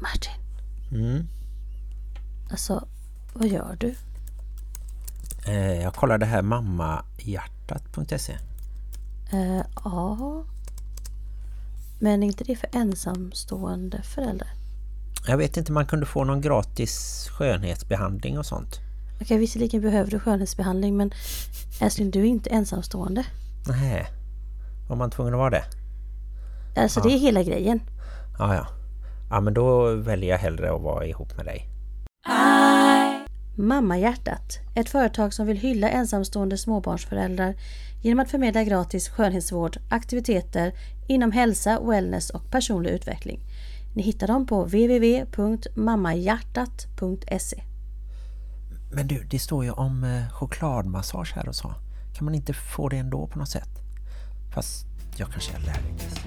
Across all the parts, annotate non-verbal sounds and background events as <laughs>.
Martin, Mm. alltså vad gör du? Eh, jag kollade här mammahjärtat.se. Eh, ja. Men inte det för ensamstående föräldrar? Jag vet inte, man kunde få någon gratis skönhetsbehandling och sånt. Okej, visserligen behöver du skönhetsbehandling men älskling, du är inte ensamstående. Nej, var man tvungen att vara det? Alltså Ja. det är hela grejen. Ja, ja. Ja, men då väljer jag hellre att vara ihop med dig. Mammahjärtat, ett företag som vill hylla ensamstående småbarnsföräldrar genom att förmedla gratis skönhetsvård, aktiviteter inom hälsa, wellness och personlig utveckling. Ni hittar dem på www.mammahjärtat.se. Men du, det står ju om eh, chokladmassage här och så. Kan man inte få det ändå på något sätt? Fast jag kanske är allergisk.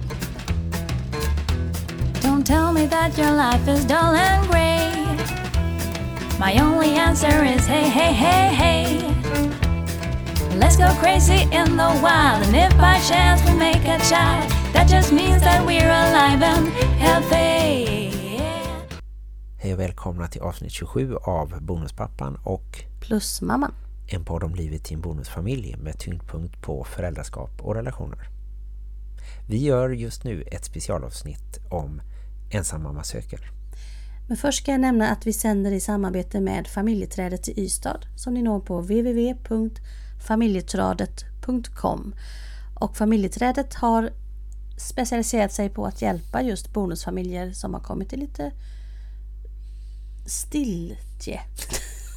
Tell me that your life is dull and grey. My only answer is hey, hey, hey, hey. Let's go crazy in the wild, and if by chance we make a child, that just means that we're alive and healthy. Hej och välkomna till avsnitt 27 av Bonuspappan och Plus mamman. en podd om livet i en bonusfamilj med tyngdpunkt på föräldraskap och relationer. Vi gör just nu ett specialavsnitt om ensammamma söker. Men först ska jag nämna att vi sänder i samarbete med Familjeträdet i Ystad som ni når på www.familjeträdet.com och Familjeträdet har specialiserat sig på att hjälpa just bonusfamiljer som har kommit i lite stiltje.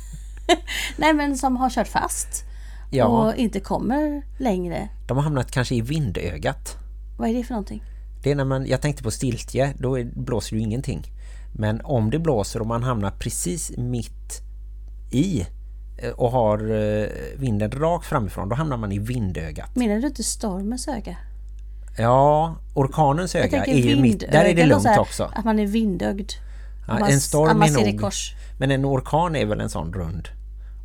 <laughs> Nej men som har kört fast Ja, och inte kommer längre. de har hamnat kanske i vindögat. Vad är det för någonting? Det är när man, jag tänkte på stiltje, då blåser ju ingenting. Men om det blåser och man hamnar precis mitt i eh, och har eh, vinden rakt framifrån, då hamnar man i vindögat. Menar du inte stormens öga? Ja, orkanens öga är ju mitt, där är det lugnt också. Att man är vindögd. Ja, man- en storm är nog, men en orkan är väl en sån rund.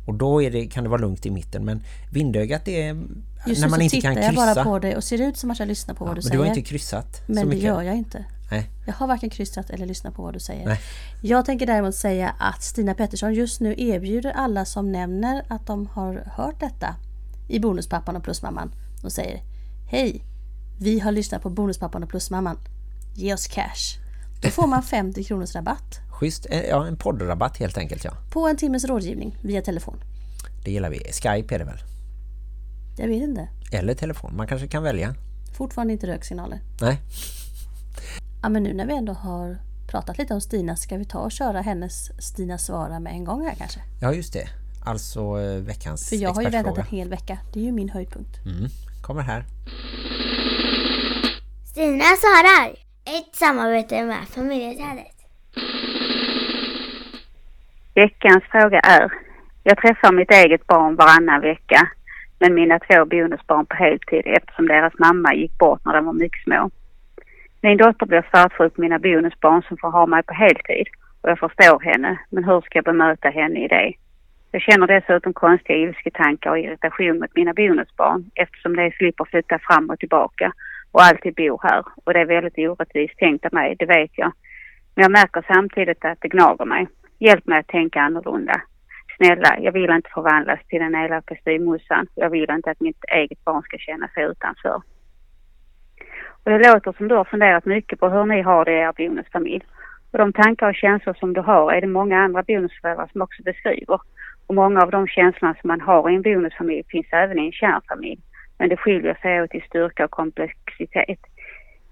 Och då det, kan det vara lugnt i mitten, men vindögat är Just när man inte tittar kan jag kryssa. bara på dig och ser ut som att jag lyssnar på Ja, vad du men säger. du har inte kryssat men det gör jag inte. Nej. Jag har varken kryssat eller lyssnat på vad du säger. Nej. Jag tänker däremot säga att Stina Pettersson just nu erbjuder alla som nämner att de har hört detta i Bonuspappan och Plusmamman och säger Hej! Vi har lyssnat på Bonuspappan och Plusmamman. Ge oss cash. Då får man <laughs> 50 kronors rabatt Schysst, Eh, ja, en poddrabatt helt enkelt, ja. på en timmes rådgivning via telefon. Det gillar vi. Skype är det väl? Jag vet inte. Eller telefon, man kanske kan välja. Fortfarande inte röksignaler. Nej, Ja men nu när vi ändå har pratat lite om Stina ska vi ta och köra hennes Stina svara med en gång här kanske. ja just det. Alltså eh, veckans För jag har ju väntat en hel vecka. Det är ju min höjdpunkt. Mm, kommer här. Stina svarar. Ett samarbete med familjeträdet. Veckans fråga är. Jag träffar mitt eget barn varannan vecka men mina två bonusbarn på heltid eftersom deras mamma gick bort när de var mycket små. Min dotter blir svartsjuk på mina bonusbarn som får ha mig på heltid och jag förstår henne men hur ska jag bemöta henne i det? Jag känner dessutom konstiga ilsketankar och irritation mot mina bonusbarn eftersom de slipper flytta fram och tillbaka och alltid bor här och det är väldigt orättvist tänkt av mig, det vet jag. Men jag märker samtidigt att det gnager mig. Hjälp mig att tänka annorlunda. Snälla, jag vill inte förvandlas till den elaka styvmorsan. Jag vill inte att mitt eget barn ska känna sig utanför. Och det låter som du har funderat mycket på hur ni har det i er bonusfamilj. Och de tankar och känslor som du har är det många andra bonusföräldrar som också beskriver. Och många av de känslorna som man har i en bonusfamilj finns även i en kärnfamilj. Men det skiljer sig åt i styrka och komplexitet.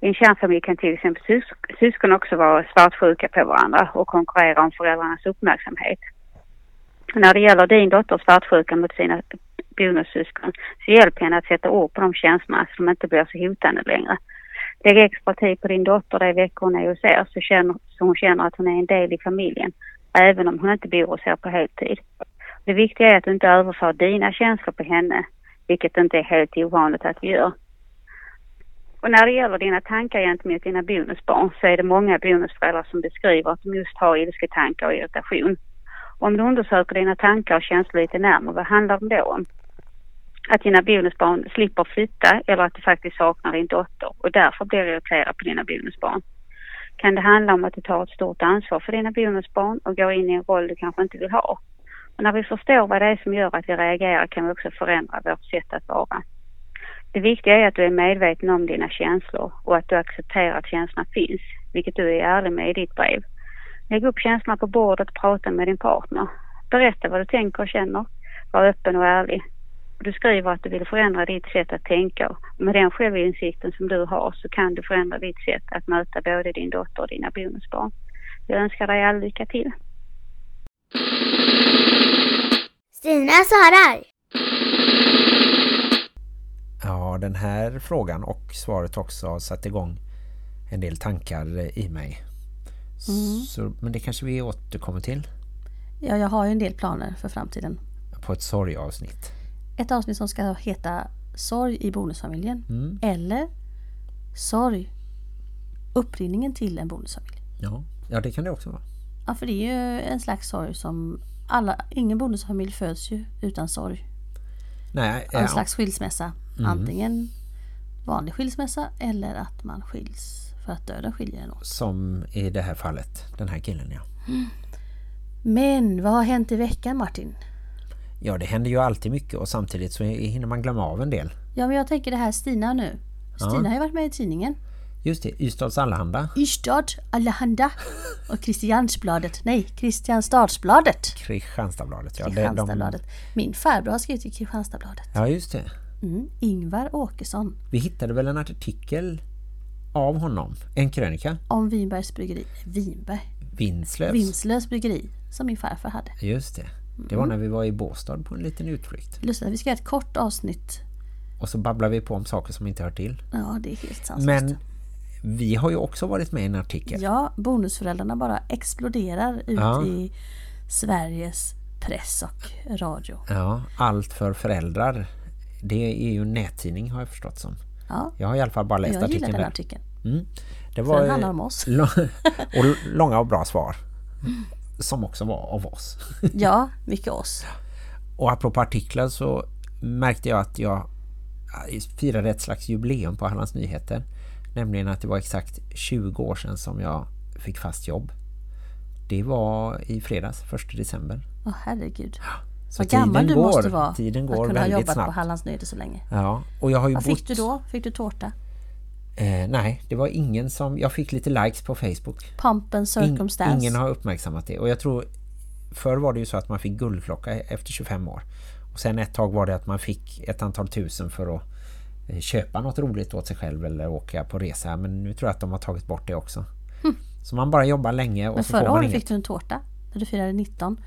I en kärnfamilj kan till exempel sysk syskon också vara svartsjuka på varandra och konkurrera om föräldrarnas uppmärksamhet. När det gäller din dotters svartsjuka mot sina bonussyskon så hjälp henne att sätta ord på de känslorna så de inte blir så hotande längre. Lägg extra tid på din dotter de veckor hon är hos er så, känner, så hon känner att hon är en del i familjen även om hon inte bor hos er på heltid. Det viktiga är att du inte överför dina känslor på henne vilket inte är helt ovanligt att vi gör. Och när det gäller dina tankar gentemot dina bonusbarn så är det många bonusföräldrar som beskriver att de just har ilsketankar och irritation. Om du undersöker dina tankar och känslor lite närmare, vad handlar de då om? Att dina bonusbarn slipper flytta eller att du faktiskt saknar din dotter och därför blir irriterad på dina bonusbarn. kan det handla om att du tar ett stort ansvar för dina bonusbarn och går in i en roll du kanske inte vill ha. Och när vi förstår vad det är som gör att vi reagerar kan vi också förändra vårt sätt att vara. Det viktiga är att du är medveten om dina känslor och att du accepterar att känslorna finns, vilket du är ärlig med i ditt brev. Lägg upp känslorna på bordet och prata med din partner. Berätta vad du tänker och känner. Var öppen och ärlig. Du skriver att du vill förändra ditt sätt att tänka och med den självinsikten som du har så kan du förändra ditt sätt att möta både din dotter och dina bonusbarn. Jag önskar dig all lycka till. Stina svarar. Ja, den här frågan och svaret också har satt igång en del tankar i mig. Så, men det kanske vi återkommer till Ja, jag har ju en del planer för framtiden. på ett sorgavsnitt. Ett avsnitt som ska heta Sorg i bonusfamiljen. Mm. Eller Sorg Upprinningen till en bonusfamilj. Ja. ja, det kan det också vara. Ja, för det är ju en slags sorg som alla, ingen bonusfamilj föds ju utan sorg. Nej, En ja, slags skilsmässa. Antingen vanlig skilsmässa eller att man skiljs för att döden skiljer en åt. som i det här fallet, den här killen ja. <gasps> Men vad har hänt i veckan Martin? Ja, det händer ju alltid mycket och samtidigt så hinner man glömma av en del. Ja men jag tänker det här Stina nu. Stina har ju varit med i tidningen. Just det, Ystads Allehanda, Ystad, Allehanda och Kristiansbladet. Nej, Kristianstadsbladet. Kristianstadsbladet. Ja, det- de- Kristianstadsbladet. Min farbror har skrivit i Kristianstadsbladet. ja, just det. Mm. Ingvar Åkesson Vi hittade väl en artikel av honom, en krönika, om Vinbergs bryggeri. Vinberg? Vinslövs. Vinslös bryggeri som min farfar hade. Just det. Det var när vi var i Båstad på en liten utflykt. Att vi ska göra ett kort avsnitt. Och så babblar vi på om saker som inte hör till. Ja, det är helt sanslöst. Men vi har ju också varit med i en artikel. Ja, bonusföräldrarna bara exploderar ut Ja. i Sveriges press och radio. Ja, allt för föräldrar. Det är ju en nättidning har jag förstått som. Ja, Jag har i alla fall bara läst jag gillar artikeln den där. artikeln. Mm. Det var den handlar om oss. <laughs> och långa och bra svar. Som också var av oss. <laughs> Ja, mycket oss. Och apropå artiklar så märkte jag att jag firade ett slags jubileum på Hallands Nyheter. Nämligen att det var exakt 20 år sedan som jag fick fast jobb. Det var i fredags, 1 december. Åh herregud. Så Vad gammal du går, måste vara. Tiden att går kunna ha jobbat på snabbt. Hallands Nyheter så länge. Ja, och jag har ju Vad bott... fick du då? Fick du tårta? Eh, nej, det var ingen som... Jag fick lite likes på Facebook. Pump and In, circumstance. ingen har uppmärksammat det. Och jag tror... Förr var det ju så att man fick guldklocka efter 25 år. Och sen ett tag var det att man fick ett antal tusen för att eh, köpa något roligt åt sig själv eller åka på resa. Men nu tror jag att de har tagit bort det också. Så man bara jobbar länge och. Men så får förra man året inget. fick du en tårta. När du firade 19.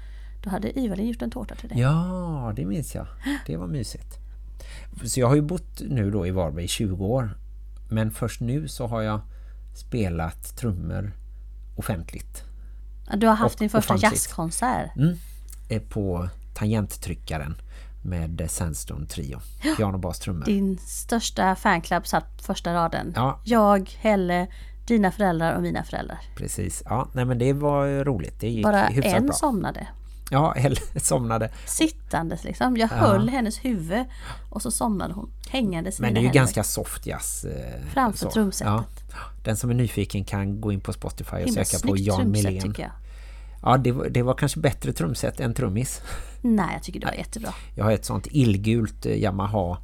Då hade Ivalin gjort en tårta till dig. Ja, det minns jag. Det var mysigt. Så jag har ju bott nu då i Varberg i 20 år. Men först nu så har jag spelat trummor offentligt. Ja, Du har haft Och- din första offentligt. jazzkonsert. Mm. Eh, På tangenttryckaren med Sandstone Trio. Piano, bas, trummor. Din största fanclub satt första raden. Ja. Jag, Helle, dina föräldrar och mina föräldrar. Precis. Ja, nej men det var roligt. Det gick Bara en bra. somnade. Ja, Helle <laughs> somnade. Sittandes liksom. Jag höll hennes huvud och så somnade hon. Hängandes Men det är ju händer. ganska soft jazz. eh, Framför så. trumsetet. Ja. Den som är nyfiken kan gå in på Spotify och Himla söka på Jan jag. Ja, det var, det var kanske bättre trumset än trummis. <laughs> Nej, jag tycker det var jättebra. Jag har ett sånt illgult eh, Yamaha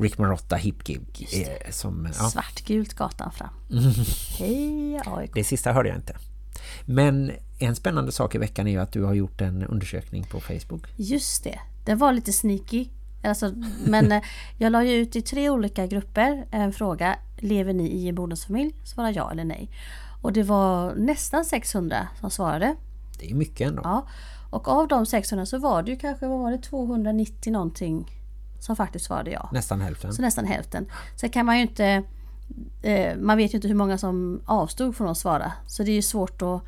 Rick Marotta Hip Gig eh, som, ja, Svartgult gatan fram. <laughs> Hej AIK. det sista hörde jag inte. Men en spännande sak i veckan är ju att du har gjort en undersökning på Facebook. Just det. Den var lite sneaky. Alltså, men eh, jag la ju ut i tre olika grupper en fråga. Lever ni i en bonusfamilj? Svara ja eller nej. Och det var nästan 600 som svarade. Det är mycket ändå. Ja. Och av de 600 så var det ju kanske vad var det, 290 någonting som faktiskt svarade ja. Nästan hälften. Så nästan hälften. Sen kan man ju inte... Eh, man vet ju inte hur många som avstod från att svara. Så det är ju svårt att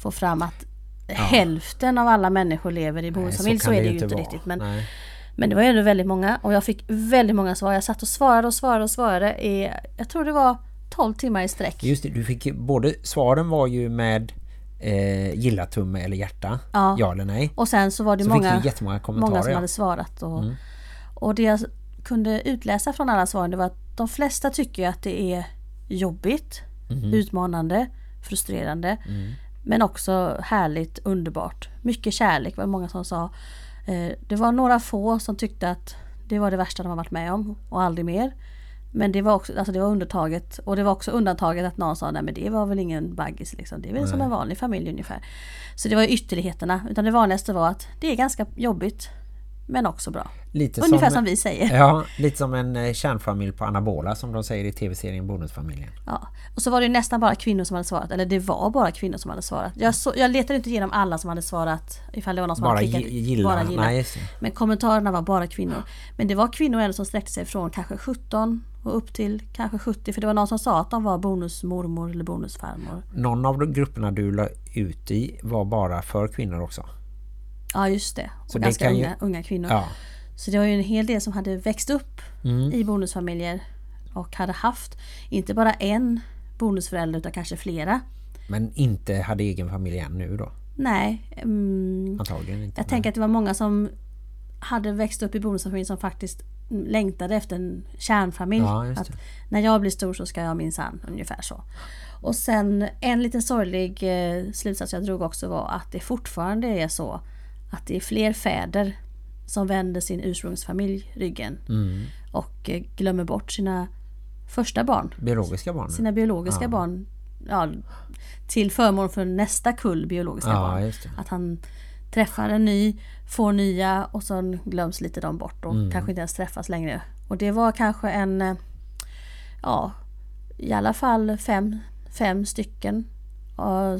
få fram att hälften av alla människor lever i bonusfamilj. Så, kan är det ju inte vara. riktigt. Men, Nej. men det var ju ändå väldigt många. Och jag fick väldigt många svar. Jag satt och svarade och svarade och svarade. I, jag tror det var 12 timmar i sträck. Just det, du fick både svaren var ju med eh, gilla tumme eller hjärta. Ja. Ja eller nej. Och sen så var det Så många, många som ja. hade svarat. Och, Mm. och det jag kunde utläsa från alla svaren det var att de flesta tycker att det är jobbigt, Mhm. utmanande, frustrerande. Men också härligt, underbart. Mycket kärlek var det många som sa. Eh, Det var några få som tyckte att det var det värsta de har varit med om och aldrig mer. Men det var också alltså det var undantaget och det var också undantaget att någon sa nej men det var väl ingen baggis liksom. Det är väl som en vanlig familj ungefär. Så det var ytterligheterna. Utan det vanligaste var att det är ganska jobbigt men också bra. Lite Ungefär som vi säger. Ja, lite som en eh, kärnfamilj på anabola som de säger i tv-serien Bonusfamiljen. Ja. Och så var det ju nästan bara kvinnor som hade svarat. Eller det var bara kvinnor som hade svarat. Jag, så, jag letade inte igenom alla som hade svarat. Ifall det var någon som Bara hade klickat. gi- gilla. Bara gilla. Nej. Men kommentarerna var bara kvinnor. Men det var kvinnor ändå som sträckte sig från kanske 17 och upp till kanske 70. För det var någon som sa att de var bonusmormor eller bonusfarmor. Någon av de grupperna du la ut i var bara för kvinnor också. Ja just det. Så Och det ganska kan ju- unga, unga kvinnor. Ja, Så det var ju en hel del som hade växt upp Mm. i bonusfamiljer. Och hade haft inte bara en bonusförälder utan kanske flera. men inte hade egen familj än nu då. Nej, mm, Antagligen inte. Jag tänker att det var många som hade växt upp i bonusfamilj som faktiskt längtade efter en kärnfamilj. Ja, det. att när jag blir stor så ska jag minsann, ungefär så. Och sen en liten sorglig eh, slutsats jag drog också var att det fortfarande är så att det är fler fäder som vänder sin ursprungsfamilj ryggen Mm. och eh, glömmer bort sina första barn, Biologiska barn. sina biologiska barn. Ja, till förmån för nästa kull biologiska Ja, barn. Att han träffar en ny, får nya och sen glöms lite de bort och Mm. kanske inte ens träffas längre. Och det var kanske en, eh, ja, i alla fall fem, fem stycken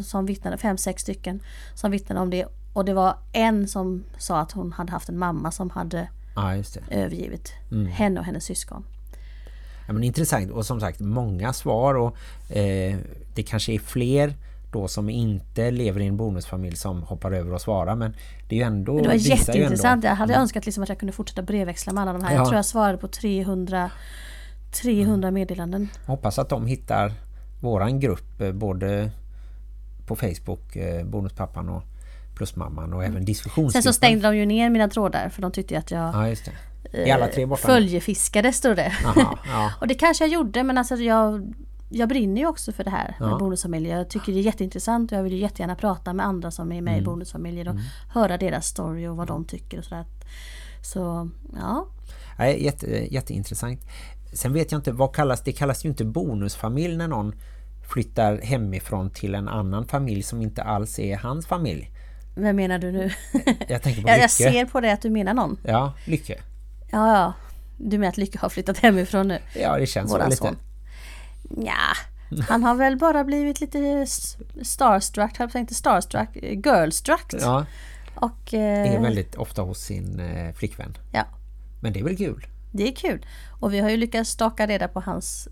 som vittnade, fem, sex stycken som vittnade om det. Och det var en som sa att hon hade haft en mamma som hade Ja, övergivit Mm. henne och hennes syskon. Ja, men intressant och som sagt många svar och eh, det kanske är fler då som inte lever i en bonusfamilj som hoppar över och svarar men det är ju ändå Men det var jätteintressant. Jag hade önskat liksom att jag kunde fortsätta brevväxla med alla de här. Ja. Jag tror jag svarade på 300, 300 meddelanden. Hoppas att de hittar våran grupp eh, både på Facebook, eh, Bonuspappan och Plusmamman och även Sen diskussionsgruppen. så stängde de ju ner mina trådar för de tyckte att jag Ja, just det. Är alla tre borta nu? följefiskade stod det. Aha, ja. <laughs> och det kanske jag gjorde men alltså jag, jag brinner ju också för det här med Ja. bonusfamiljer. Jag tycker det är jätteintressant och jag vill ju jättegärna prata med andra som är med Mm. i bonusfamiljer och höra deras story och vad de tycker och sådär. Så ja, jätte, jätteintressant. Sen vet jag inte, vad kallas det? kallas ju inte bonusfamilj när någon flyttar hemifrån till en annan familj som inte alls är hans familj. Vem menar du nu? <laughs> Jag tänker på Lycke. jag ser på det att du menar någon. Ja, Lycke. Ja, ja. Du menar att Lycke har flyttat hemifrån nu? Ja, det känns så lite. son. Ja, han har väl bara blivit lite starstruck, jag inte starstruck, girlstruck. Ja, Och är eh, väldigt ofta hos sin eh, flickvän. ja, Men det är väl kul? det är kul. Och vi har ju lyckats staka reda på hans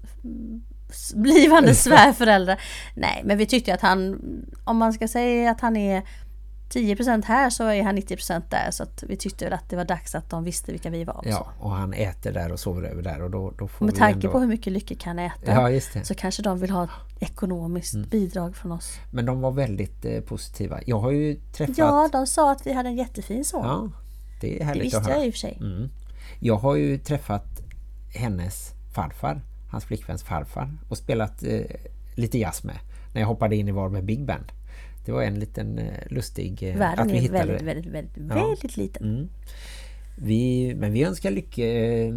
blivande svärföräldrar. Nej, men vi tyckte att han, om man ska säga att han är 10% här så är han 90% där. Så att vi tyckte väl att det var dags att de visste vilka vi var också. Ja, och han äter där och sover över där och då, då får med vi tanke ändå... på hur mycket Lycke kan äta Ja, det. så kanske de vill ha ett ekonomiskt Mm. bidrag från oss. Men de var väldigt eh, positiva. Jag har ju träffat... Ja, de sa att vi hade en jättefin son. Ja, det är det härligt visste att höra. jag i och för sig. Mm. Jag har ju träffat hennes farfar, hans flickväns farfar och spelat eh, lite jazz med när jag hoppade in i var med Big Band. Det var en liten eh, lustig eh, Världen att vi är väldigt, väldigt, väldigt, Ja. väldigt liten. Mm. Vi, men vi önskar lycka, eh,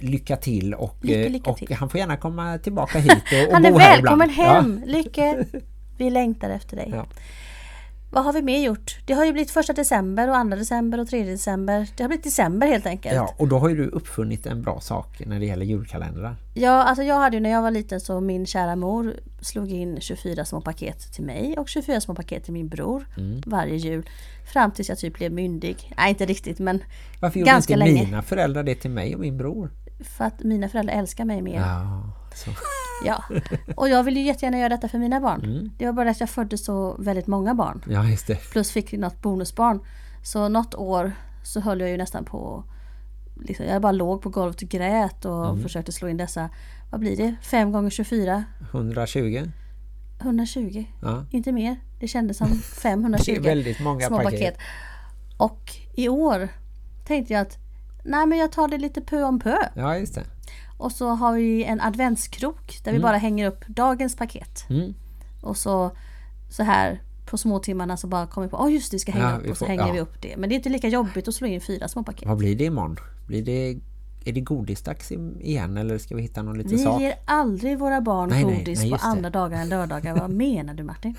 lycka till och, Lycka, lycka och till. han får gärna komma tillbaka hit och, <laughs> och Han är bo här välkommen ibland. hem! Lycke! Vi längtar efter dig. Ja. Vad har vi mer gjort? Det har ju blivit första december och andra december och tredje december. Det har blivit december helt enkelt. Ja, och då har ju du uppfunnit en bra sak när det gäller julkalendrar. Ja, alltså jag hade ju när jag var liten så min kära mor slog in 24 små paket till mig och 24 små paket till min bror Mm. varje jul. Fram tills jag typ blev myndig. Nej, inte riktigt men Varför gjorde ganska inte länge. mina föräldrar det till mig och min bror? För att mina föräldrar älskar mig mer. Ja, så. Ja. Och jag vill ju jättegärna göra detta för mina barn. Mm. Det var bara att jag födde så väldigt många barn. ja just det. Plus fick något bonusbarn. Så något år så höll jag ju nästan på liksom, Jag bara låg på golvet och grät och Mm. försökte slå in dessa Vad blir det? 5 gånger 24 120. 120 Ja. Inte mer. Det kändes som <laughs> Det 520 är väldigt många små paket. paket. Och i år tänkte jag att Nej men jag tar det lite pö om pö. Ja, just det. Och så har vi en adventskrok där vi bara hänger upp dagens paket. Mm. Och så, så här på småtimmarna så bara kommer vi på, åh just det, vi ska hänga Ja, upp vi och så får- hänger ja. vi upp det. Men det är inte lika jobbigt att slå in fyra små paket. Vad blir det imorgon? Blir det, är det godisdags igen eller ska vi hitta någon liten Vi sak? ger aldrig våra barn Nej, nej, godis nej, på just det. andra dagar än lördagar. Vad <laughs> menar du Martin?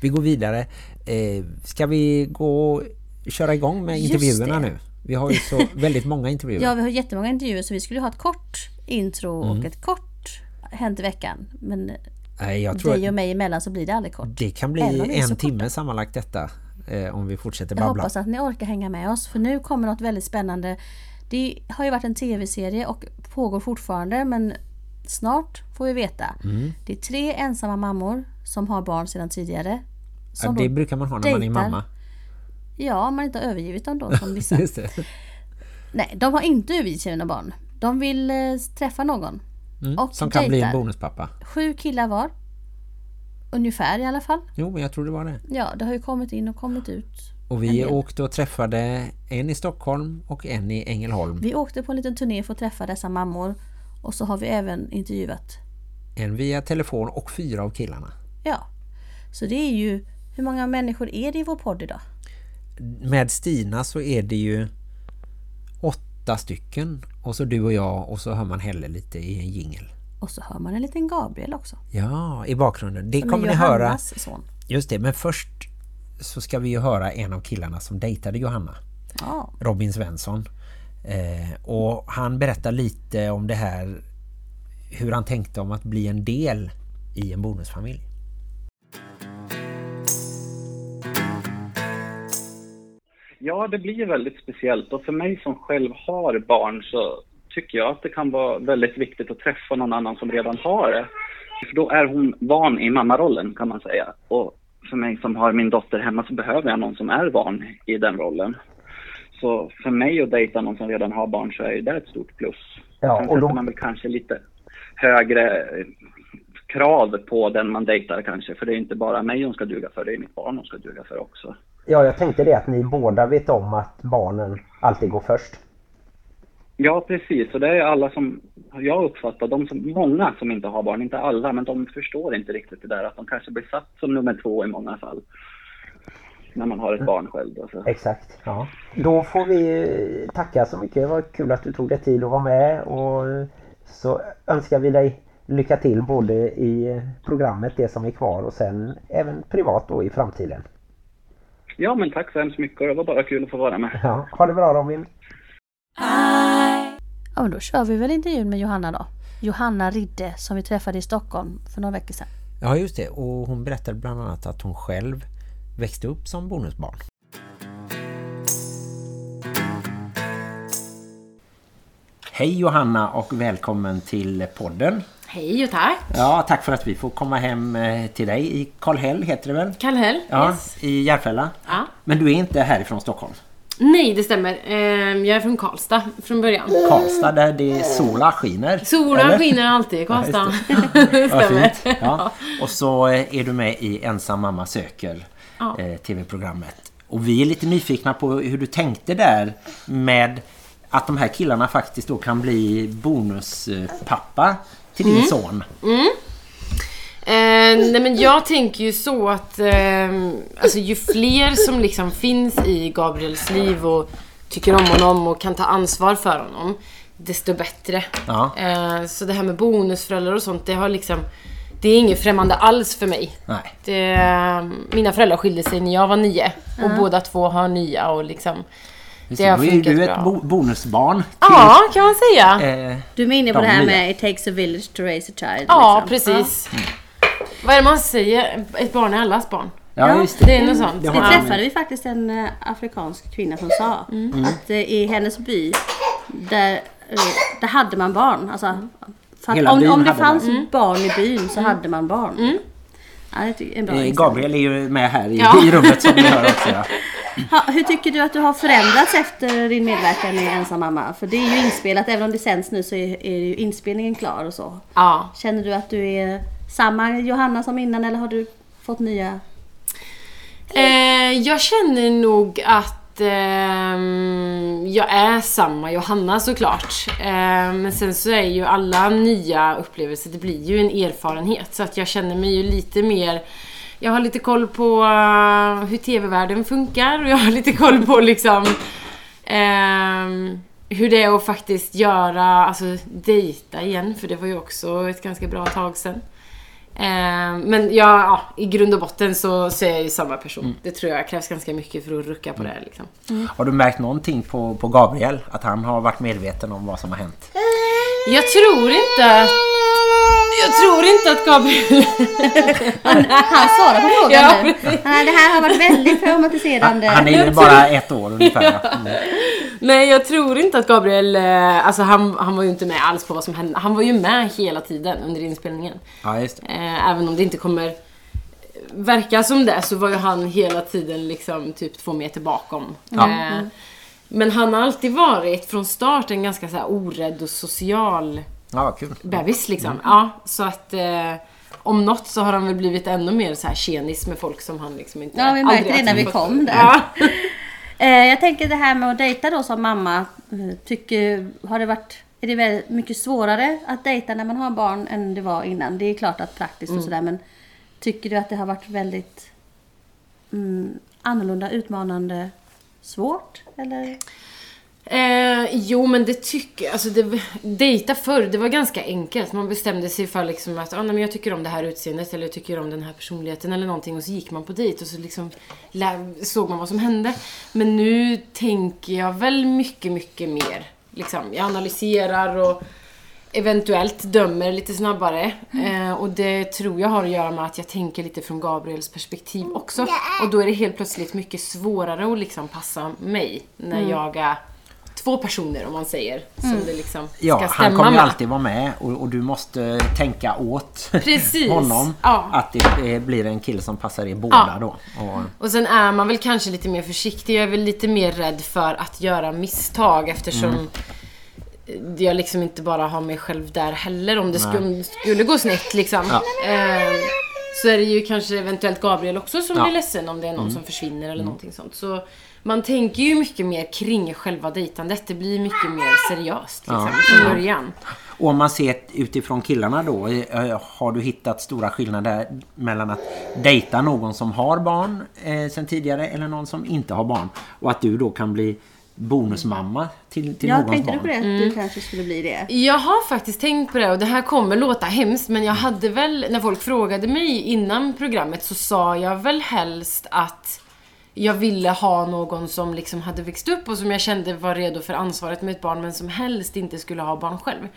Vi går vidare. Eh, ska vi gå och köra igång med intervjuerna nu? Vi har ju så <laughs> väldigt många intervjuer. Ja, vi har jättemånga intervjuer så vi skulle ha ett kort intro Mm. och ett kort Hänt i veckan. Men Nej, jag tror dig och mig emellan så blir det aldrig kort. det kan bli en timme korta. sammanlagt detta. Eh, om vi fortsätter Jag babbla. hoppas att ni orkar hänga med oss för nu kommer något väldigt spännande. Det har ju varit en tv-serie och pågår fortfarande men snart får vi veta. Mm. Det är tre ensamma mammor som har barn sedan tidigare. Ja, det brukar man ha när man är dejtar. mamma. Ja, om man inte har övergivit dem då som <laughs> vissa. Nej, de har inte övergivit sina barn. De vill eh, träffa någon. Mm, Och som kan bli en bonuspappa. Sju killar var. Ungefär i alla fall. Jo, men jag tror det var det. Ja, det har ju kommit in och kommit ut. Och vi åkte och träffade en i Stockholm och en i Ängelholm. Vi åkte på en liten turné för att träffa dessa mammor. Och så har vi även intervjuat. En via telefon och fyra av killarna. Ja. Så det är ju... Hur många människor är det i vår podd idag? Med Stina så är det ju åtta stycken. Och så du och jag och så hör man Helle lite i en jingel. Och så hör man en liten Gabriel också. Ja, i bakgrunden. Det Som kommer ni höra. Son. Just det, men först så ska vi ju höra en av killarna som dejtade Johanna. Ja. Robin Svensson. Eh, och han berättar lite om det här hur han tänkte om att bli en del i en bonusfamilj. Ja, det blir väldigt speciellt och för mig som själv har barn så tycker jag att det kan vara väldigt viktigt att träffa någon annan som redan har det. För då är hon van i mammarollen kan man säga. Och för mig som har min dotter hemma så behöver jag någon som är van i den rollen. Så för mig att dejta någon som redan har barn så är det ett stort plus. Ja, Sen och då- man väl kanske lite högre eh, krav på den man dejtar kanske. För det är inte bara mig hon ska duga för, det är mitt barn hon ska duga för också. Ja, jag tänkte det att ni båda vet om att barnen alltid går först. Ja, precis. Och det är alla som jag uppfattar, de som, många som inte har barn, inte alla, men de förstår inte riktigt det där att de kanske blir satt som nummer två i många fall. När man har ett barn själv då. Så. Exakt. Ja. Då får vi tacka så mycket. Det var kul att du tog dig tid att vara med och så önskar vi dig lycka till både i programmet, det som är kvar och sen även privat då i framtiden. Ja, men tack så hemskt mycket. Det var bara kul att få vara med. Ja, ha det bra Robin. Ja, men då kör vi väl intervjun med Johanna då. Johanna Ridde som vi träffade i Stockholm för några veckor sedan. Ja, just det. Och hon berättade bland annat att hon själv växte upp som bonusbarn. Hej Johanna och välkommen till podden. Hej och tack. Ja, tack för att vi får komma hem eh, till dig i Karlhäll heter det väl? Kallhäll. Ja, Yes. i Järfälla. Ja. Men du är inte härifrån Stockholm. Nej, det stämmer. Ehm, Jag är från Karlstad från början. Karlstad där det sola skiner. Solen eller? skiner alltid i Karlstad. <laughs> Ja, stämmer. fint. Ja. Och så eh, är du med i Ensam mamma söker Ja. eh, tv-programmet. Och vi är lite nyfikna på hur du tänkte där med att de här killarna faktiskt då kan bli bonuspappa till Mm. din son. Eh, nej men jag tänker ju så att eh, alltså ju fler som liksom finns i Gabriels liv och tycker om honom och kan ta ansvar för honom, desto bättre. Ja. Eh, så det här med bonusföräldrar och sånt, det har liksom det är inget främmande alls för mig. Nej. Det, mina föräldrar skilde sig när jag var nio och båda två har nya och liksom Det har då är du ett bra. bo- bonusbarn. Till, Ja, kan man säga. eh, Du är inne på De det här nya. med It takes a village to raise a child. Ja, liksom. precis. Vad är det man säger? Ett barn är allas barn. ja, just det. Det är något sånt. Det Det Ja. träffade vi faktiskt en eh, afrikansk kvinna som sa Mm. att eh, i hennes by där, eh, där hade man barn. Alltså, för att Hela om, om det fanns Mm. barn i byn så hade man barn. Ja, det är en bra. Gabriel är ju med här i, Ja. i rummet som ni hör också. Ja. <laughs> Ha, hur tycker du att du har förändrats efter din medverkan i Ensam mamma? För det är ju inspelat, även om det sänds nu så är, är ju inspelningen klar och så. Ja. Känner du att du är samma Johanna som innan eller har du fått nya? Eh, jag känner nog att ehm, jag är samma Johanna såklart. Ehm, men sen så är ju alla nya upplevelser, det blir ju en erfarenhet. Så att jag känner mig ju lite mer jag har lite koll på eh, hur tv-världen funkar och jag har lite koll på liksom ehm, hur det är att faktiskt göra, alltså dejta igen för det var ju också ett ganska bra tag sedan. Ehm, men ja, ja, i grund och botten så, så är jag ju samma person. Det tror jag krävs ganska mycket för att rucka på det. Liksom. Har du märkt någonting på, på Gabriel? Att han har varit medveten om vad som har hänt? Jag tror inte att... Jag tror inte att Gabriel... <laughs> Han, han svarar på frågan Ja, nu. Nej, det här har varit väldigt traumatiserande. Han är ju bara ett år ungefär. Mm. Nej, jag tror inte att Gabriel... eh, Alltså han, han var ju inte med alls på vad som hände. Han var ju med hela tiden under inspelningen. Ja, just det. Eh, Även om det inte kommer verka som det så var ju han hela tiden liksom typ två meter bakom. Ja. Eh, Men han har alltid varit från start en ganska så här orädd och social Ja, kul. bebis liksom. Ja, så att eh, om något så har han väl blivit ännu mer så här tjenis med folk som han liksom inte Ja, vi märkte det när vi kom där. Ja. <laughs> Eh, jag tänker det här med att dejta då som mamma. eh, Tycker, har det varit, är det väldigt mycket svårare att dejta när man har barn än det var innan? Det är klart att praktiskt Mm. och sådär men tycker du att det har varit väldigt mm, annorlunda, utmanande, svårt? Eller? Eh, jo men det tycker jag, alltså det, dejta förr, det var ganska enkelt. Man bestämde sig för liksom att ah, nej, men jag tycker om det här utseendet eller jag tycker om den här personligheten eller någonting och så gick man på dejt och så liksom såg man vad som hände. Men nu tänker jag väl mycket, mycket mer. Liksom, jag analyserar och eventuellt dömer lite snabbare. Eh, och det tror jag har att göra med att jag tänker lite från Gabriels perspektiv också. Och då är det helt plötsligt mycket svårare att liksom passa mig när jag är två personer om man säger. Som det liksom ska Ja, stämma han kommer ju med. alltid vara med och, och du måste tänka åt <laughs> Precis. honom Ja. att det blir en kille som passar er båda Ja. då. Och, Och sen är man väl kanske lite mer försiktig. Jag är väl lite mer rädd för att göra misstag eftersom jag liksom inte bara har mig själv där heller om det skulle, skulle gå snett liksom. Ja. Eh, så är det ju kanske eventuellt Gabriel också som Ja. blir ledsen om det är någon som försvinner eller någonting sånt. Så man tänker ju mycket mer kring själva dejtandet. Det blir mycket mer seriöst liksom, Ja. från början. och om man ser utifrån killarna då, eh, har du hittat stora skillnader mellan att dejta någon som har barn eh, sen tidigare eller någon som inte har barn? Och att du då kan bli bonusmamma till, till Ja, någons tänkte du barn? på det? Att du kanske skulle bli det? Jag har faktiskt tänkt på det och det här kommer låta hemskt men jag hade väl, när folk frågade mig innan programmet så sa jag väl helst att jag ville ha någon som liksom hade växt upp och som jag kände var redo för ansvaret med ett barn men som helst inte skulle ha barn själv.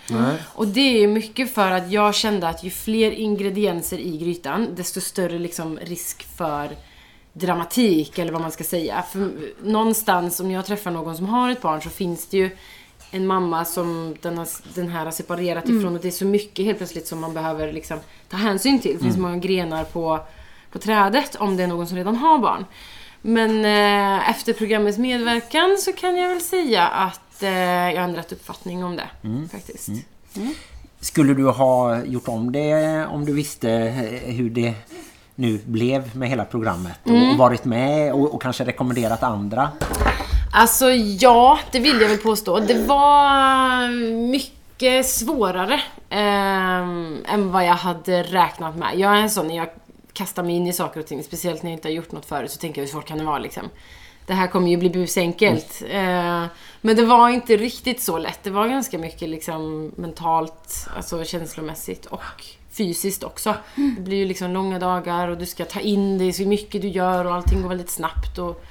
Och det är mycket för att jag kände att ju fler ingredienser i grytan desto större liksom risk för dramatik eller vad man ska säga. För någonstans om jag träffar någon som har ett barn så finns det ju en mamma som den, har, den här har separerat ifrån och det är så mycket helt plötsligt som man behöver liksom ta hänsyn till. Det finns många grenar på, på trädet om det är någon som redan har barn. Men eh, efter programmets medverkan så kan jag väl säga att eh, jag har ändrat uppfattning om det. Faktiskt. Skulle du ha gjort om det om du visste eh, hur det nu blev med hela programmet och, Mm. och varit med och, och kanske rekommenderat andra? Alltså ja, det vill jag väl påstå. Det var mycket svårare ehm, än vad jag hade räknat med. Jag är en sån, när jag kastar mig in i saker och ting, speciellt när jag inte har gjort något förut, så tänker jag hur svårt kan det vara liksom. Det här kommer ju bli busenkelt. Eh, men det var inte riktigt så lätt. Det var ganska mycket liksom mentalt, alltså känslomässigt och fysiskt också. Det blir ju liksom långa dagar och du ska ta in det, så mycket du gör och allting går väldigt snabbt. Och,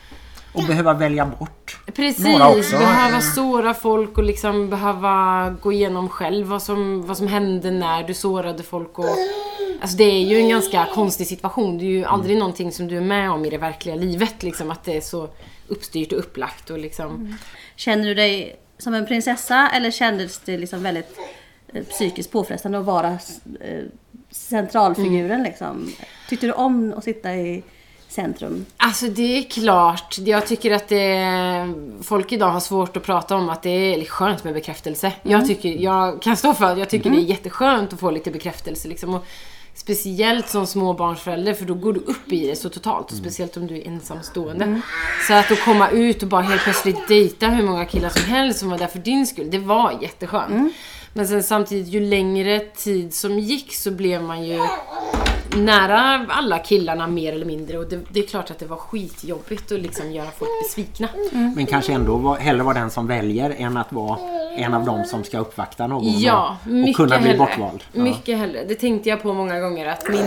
Och behöva välja bort Precis, några också. behöva såra folk och liksom behöva gå igenom själv vad som, vad som hände när du sårade folk och... Alltså det är ju en ganska konstig situation. Det är ju aldrig någonting som du är med om i det verkliga livet liksom att det är så uppstyrt och upplagt och liksom... Känner du dig som en prinsessa eller kändes det liksom väldigt psykiskt påfrestande att vara eh, centralfiguren liksom? Tyckte du om att sitta i centrum? Alltså det är klart, jag tycker att det folk idag har svårt att prata om att det är skönt med bekräftelse. Jag tycker, jag kan stå för att jag tycker det är jätteskönt att få lite bekräftelse liksom. Och Speciellt som småbarnsförälder för då går du upp i det så totalt. Och speciellt om du är ensamstående. Så att att komma ut och bara helt plötsligt dejta hur många killar som helst som var där för din skull. Det var jätteskönt. Men sen samtidigt ju längre tid som gick så blev man ju nära alla killarna mer eller mindre. Och det, det är klart att det var skitjobbigt att liksom göra folk besvikna. Men kanske ändå var, hellre vara den som väljer än att vara en av dem som ska uppvakta någon Ja, och, och kunna bli hellre. bortvald. Ja. Mycket hellre. Det tänkte jag på många gånger att min,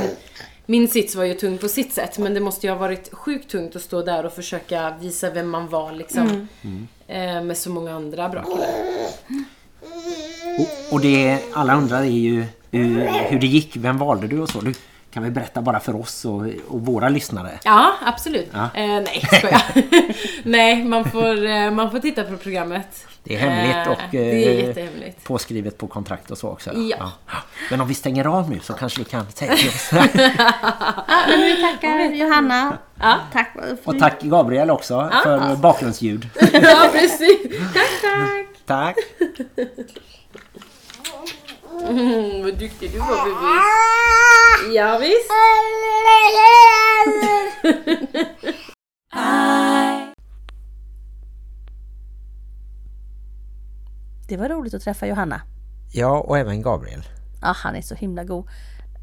min sits var ju tung på sitt sätt men det måste ju ha varit sjukt tungt att stå där och försöka visa vem man var liksom. Eh, med så många andra bra killar. Och, och det alla undrar är ju hur, hur det gick, vem valde du och så. Du kan väl berätta bara för oss och, och våra lyssnare. Ja, absolut. Ja. Eh, nej, skojar. <laughs> nej, man får, eh, man får titta på programmet. Det är hemligt Eh, och det är eh, påskrivet på kontrakt och så också. Ja. Men om vi stänger av nu så kanske vi kan säga till oss. <laughs> Men vi tackar Johanna. Tack för och tack Gabriel också för bakgrundsljud. <laughs> ja, precis. Tack, tack. Tack! Mm, vad duktig du var, bebis. Ja, visst. Det var roligt att träffa Johanna. Ja, och även Gabriel. Ja, han är så himla god.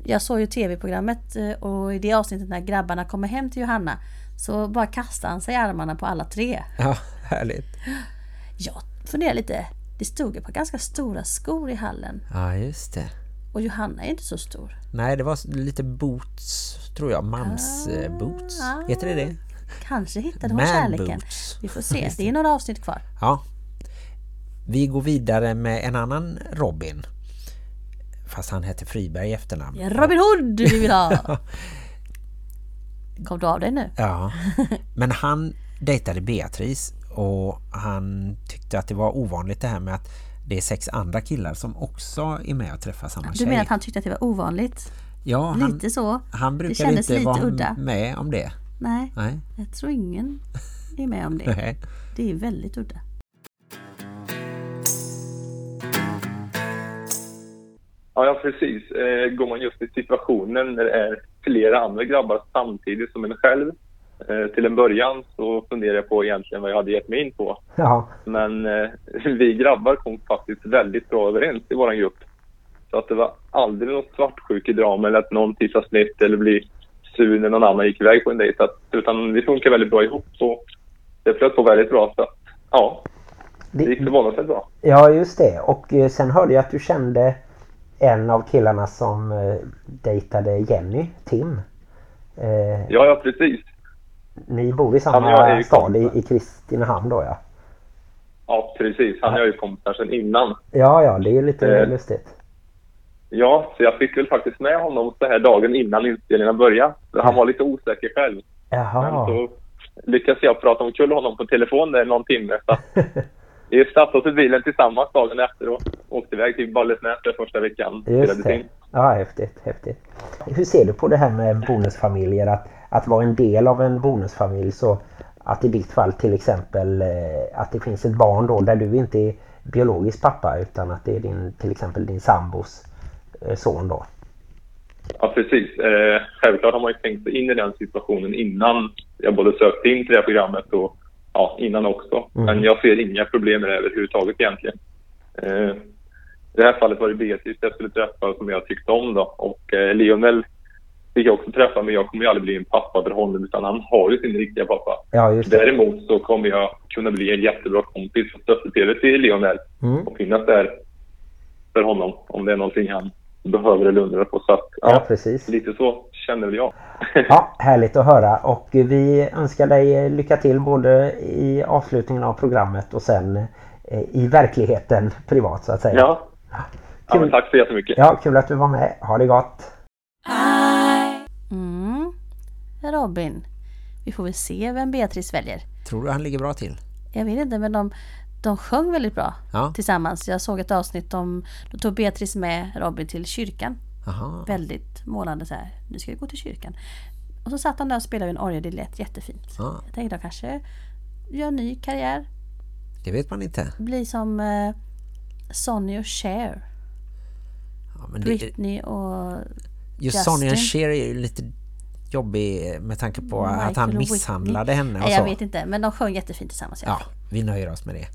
Jag såg ju tv-programmet eh, och i det avsnittet när grabbarna kommer hem till Johanna så bara kastar han sig i armarna på alla tre. Ja, härligt. Jag funderar lite. Det stod ju på ganska stora skor i hallen. Ja, just det. Och Johanna är inte så stor. Nej, det var lite boots, tror jag. Mans eh, boots. Heter det det? Kanske hittade hon kärleken. boots. Vi får se. <laughs> Det är några avsnitt kvar. Ja. Vi går vidare med en annan Robin. Fast han heter Friberg i efternamn. Är Robin Hood vi vill ha. <laughs> Kom du av dig nu? Ja. <laughs> Men han dejtade Beatrice och han tyckte att det var ovanligt det här med att det är sex andra killar som också är med och träffar samma Du tjej. menar att han tyckte att det var ovanligt? ja, han, Lite så. han brukar inte lite vara udda. med om det. Nej, Nej. jag tror ingen är med om det. <laughs> Nej. Det är väldigt udda. Ja, ja precis. Eh, går man just i situationen när det är flera andra grabbar samtidigt som en själv. Eh, till en början så funderade jag på egentligen vad jag hade gett mig in på. Ja, Men eh, vi grabbar kom faktiskt väldigt bra överens i vår grupp. Så att det var aldrig något svartsjukedrama eller att någon tissade snett eller blir sur när någon annan gick iväg på en dejt. Att- Utan vi funkar väldigt bra ihop och det flöt på väldigt bra. Så att, ja, det gick förvånansvärt bra. ja just det. Och eh, sen hörde jag att du kände en av killarna som dejtade Jenny, Tim. Eh, Ja, ja precis. Ni bor i men är samma stad i, i Kristinehamn då ja. Ja, precis. Han är jag ju kompisar sedan innan. Ja, ja, det är lite Eh. lustigt. Ja, så jag fick väl faktiskt med honom så här dagen innan inspelningen började. Han var lite osäker själv. Men Jaha. så lyckades jag prata omkull honom på telefon där någon timme. Så <laughs> vi satte oss i bilen tillsammans dagen efter och åkte iväg till Ballesnäs där första veckan. Just det. in. Ja, häftigt, häftigt. Hur ser du på det här med bonusfamiljer? Att, att vara en del av en bonusfamilj så att i ditt fall till exempel eh, att det finns ett barn då där du inte är biologisk pappa utan att det är din, till exempel din sambos eh, son då. Ja, precis. Eh, självklart har man ju tänkt sig in i den situationen innan jag både sökte in till det här programmet och ja, innan också. Mm. Men jag ser inga problem med det överhuvudtaget egentligen. Eh, I det här fallet var det Beatrice jag skulle träffa som jag tyckte om då. Och eh, Lionel fick jag också träffa men jag kommer ju aldrig bli en pappa för honom utan han har ju sin riktiga pappa. Ja, just det. Däremot så kommer jag kunna bli en jättebra kompis och stöttepelare till Lionel Mm. och finnas där för honom om det är någonting han behöver eller undrar på. Så att, Ja, precis. Lite så känner väl jag. <laughs> Ja, härligt att höra och vi önskar dig lycka till både i avslutningen av programmet och sen eh, i verkligheten privat så att säga. ja. ja men tack så jättemycket. Ja, kul att du var med. Ha det gott! Robin. Vi får väl se vem Beatrice väljer. Tror du han ligger bra till? Jag vet inte men de, de sjöng väldigt bra Ja. tillsammans. Jag såg ett avsnitt om, då tog Beatrice med Robin till kyrkan. Aha. Väldigt målande så här. Nu ska vi gå till kyrkan. Och så satt han där och spelade en orgel. Det lät jättefint. Ja, Jag tänkte jag kanske gör en ny karriär. det vet man inte. Bli som eh, Sonny och Cher. Ja, men det, Britney och Just Justin. Sonny and Cher är ju lite jobbig med tanke på att Michael han och misshandlade Whitney. henne och Nej, jag så. vet inte, men de sjöng jättefint tillsammans. Ja, vi nöjer oss med det.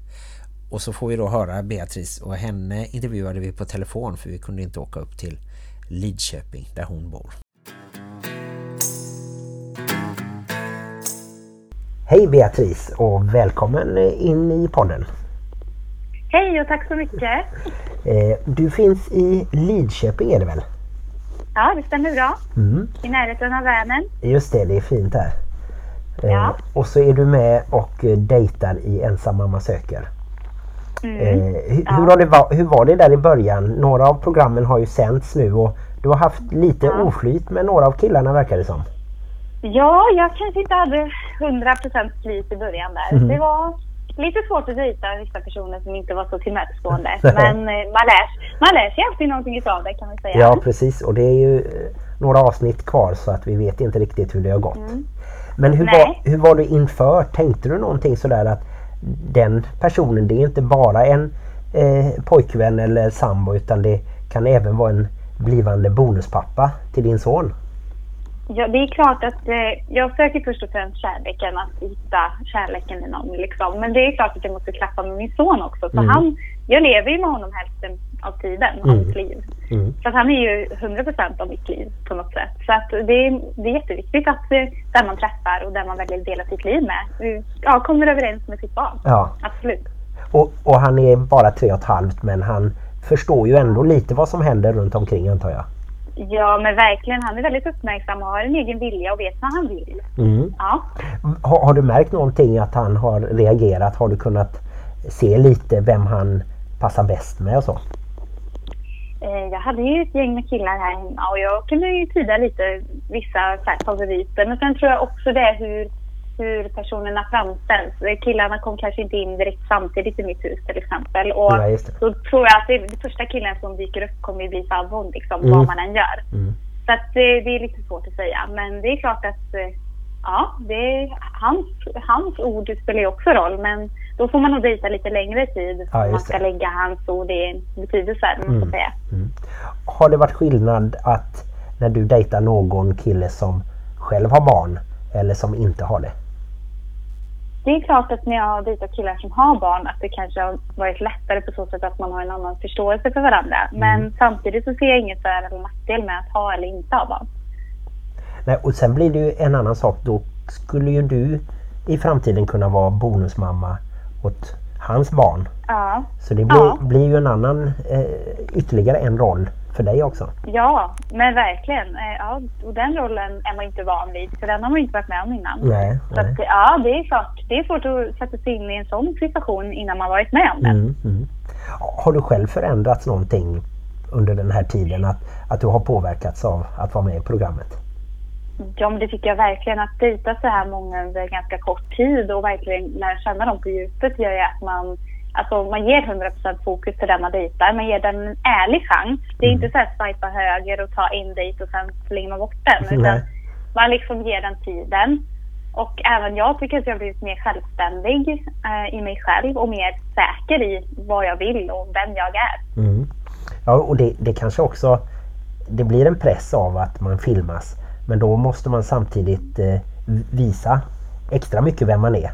Och så får vi då höra Beatrice och henne intervjuade vi på telefon för vi kunde inte åka upp till Lidköping där hon bor. Hej Beatrice och välkommen in i podden. Hej och tack så mycket. Eh, Du finns i Lidköping är det väl? Ja, det stämmer bra. Mm. I närheten av Vänern. Just det, det är fint här. Eh, Ja. Och så är du med och eh, dejtar i Ensam mamma söker. Mm. Eh, hur, hur, har det hur var det där i början? Några av programmen har ju sänts nu och du har haft lite oflyt med några av killarna verkar det som. Ja, jag kanske inte hade 100% flit i början där. Mhm. Det var lite svårt att dejta vissa personer som inte var så tillmötesgående. <laughs> Men eh, man lär, man lär sig alltid någonting utav det kan vi säga. Ja precis och det är ju eh, några avsnitt kvar så att vi vet inte riktigt hur det har gått. Mm. Men hur Nej. var, hur var du inför? Tänkte du någonting sådär att den personen det är inte bara en eh, pojkvän eller sambo utan det kan även vara en blivande bonuspappa till din son? Ja, det är klart att eh, jag söker först och främst kärleken, att hitta kärleken i någon liksom. Men det är klart att jag måste klappa med min son också. För Mm. han, jag lever ju med honom hälften av tiden, Mm. hans liv. Mm. Så att han är ju 100% av mitt liv på något sätt. Så att det, är, det är jätteviktigt att eh, den man träffar och den man väljer att dela sitt liv med, ja, kommer överens med sitt barn. Ja. Absolut. Och, och han är bara tre och ett halvt men han förstår ju ändå lite vad som händer runt omkring antar jag. Ja, men verkligen. Han är väldigt uppmärksam och har en egen vilja och vet vad han vill. Mm. Ja. Har, har du märkt någonting att han har reagerat? Har du kunnat se lite vem han passar bäst med och så? Eh, Jag hade ju ett gäng med killar här hemma och jag kunde ju tyda lite vissa favoriter. Men sen tror jag också det är hur, hur personerna framställs. Eh, Killarna kom kanske inte in direkt samtidigt i mitt hus till exempel. Och det. då tror jag att det, det första killen som dyker upp kommer bli favorit liksom, Mm. vad man än gör. Mm. Så att det, det är lite svårt att säga. Men det är klart att eh, ja, det hans, hans ord spelar ju också roll. Men då får man nog dejta lite längre tid. Ja, man ska det. lägga hans ord i betydelse, om man Mm. säga. Har det varit skillnad att när du dejtar någon kille som själv har barn eller som inte har det? Det är klart att när jag har dejtat killar som har barn att det kanske har varit lättare på så sätt att man har en annan förståelse för varandra. Men samtidigt så ser jag inget för eller nackdel med att ha eller inte ha barn. Nej, och sen blir det ju en annan sak. Då skulle ju du i framtiden kunna vara bonusmamma åt hans barn. Ja, Så det blir, Ja. blir ju en annan, eh, ytterligare en roll för dig också. ja men verkligen. Eh, Ja, och den rollen är man inte van vid för den har man inte varit med om innan. Nej, Så nej. att, ja, det är klart. Det är svårt att sätta sig in i en sån situation innan man varit med om den. Mm, mm. Har du själv förändrats någonting under den här tiden? Att, att du har påverkats av att vara med i programmet? Ja, men det tycker jag verkligen. Att dejta så här många under ganska kort tid och verkligen lära känna dem på djupet gör ju att man, alltså, man ger 100% fokus till den man dejtar. Man ger den en ärlig chans. Det är inte så här swipa höger och ta en dejt och sen slänger man bort den. Utan man liksom ger den tiden. Och även jag tycker att jag har blivit mer självständig eh, i mig själv och mer säker i vad jag vill och vem jag är. Mm. Ja, och det, det kanske också det blir en press av att man filmas. Men då måste man samtidigt eh, visa extra mycket vem man är.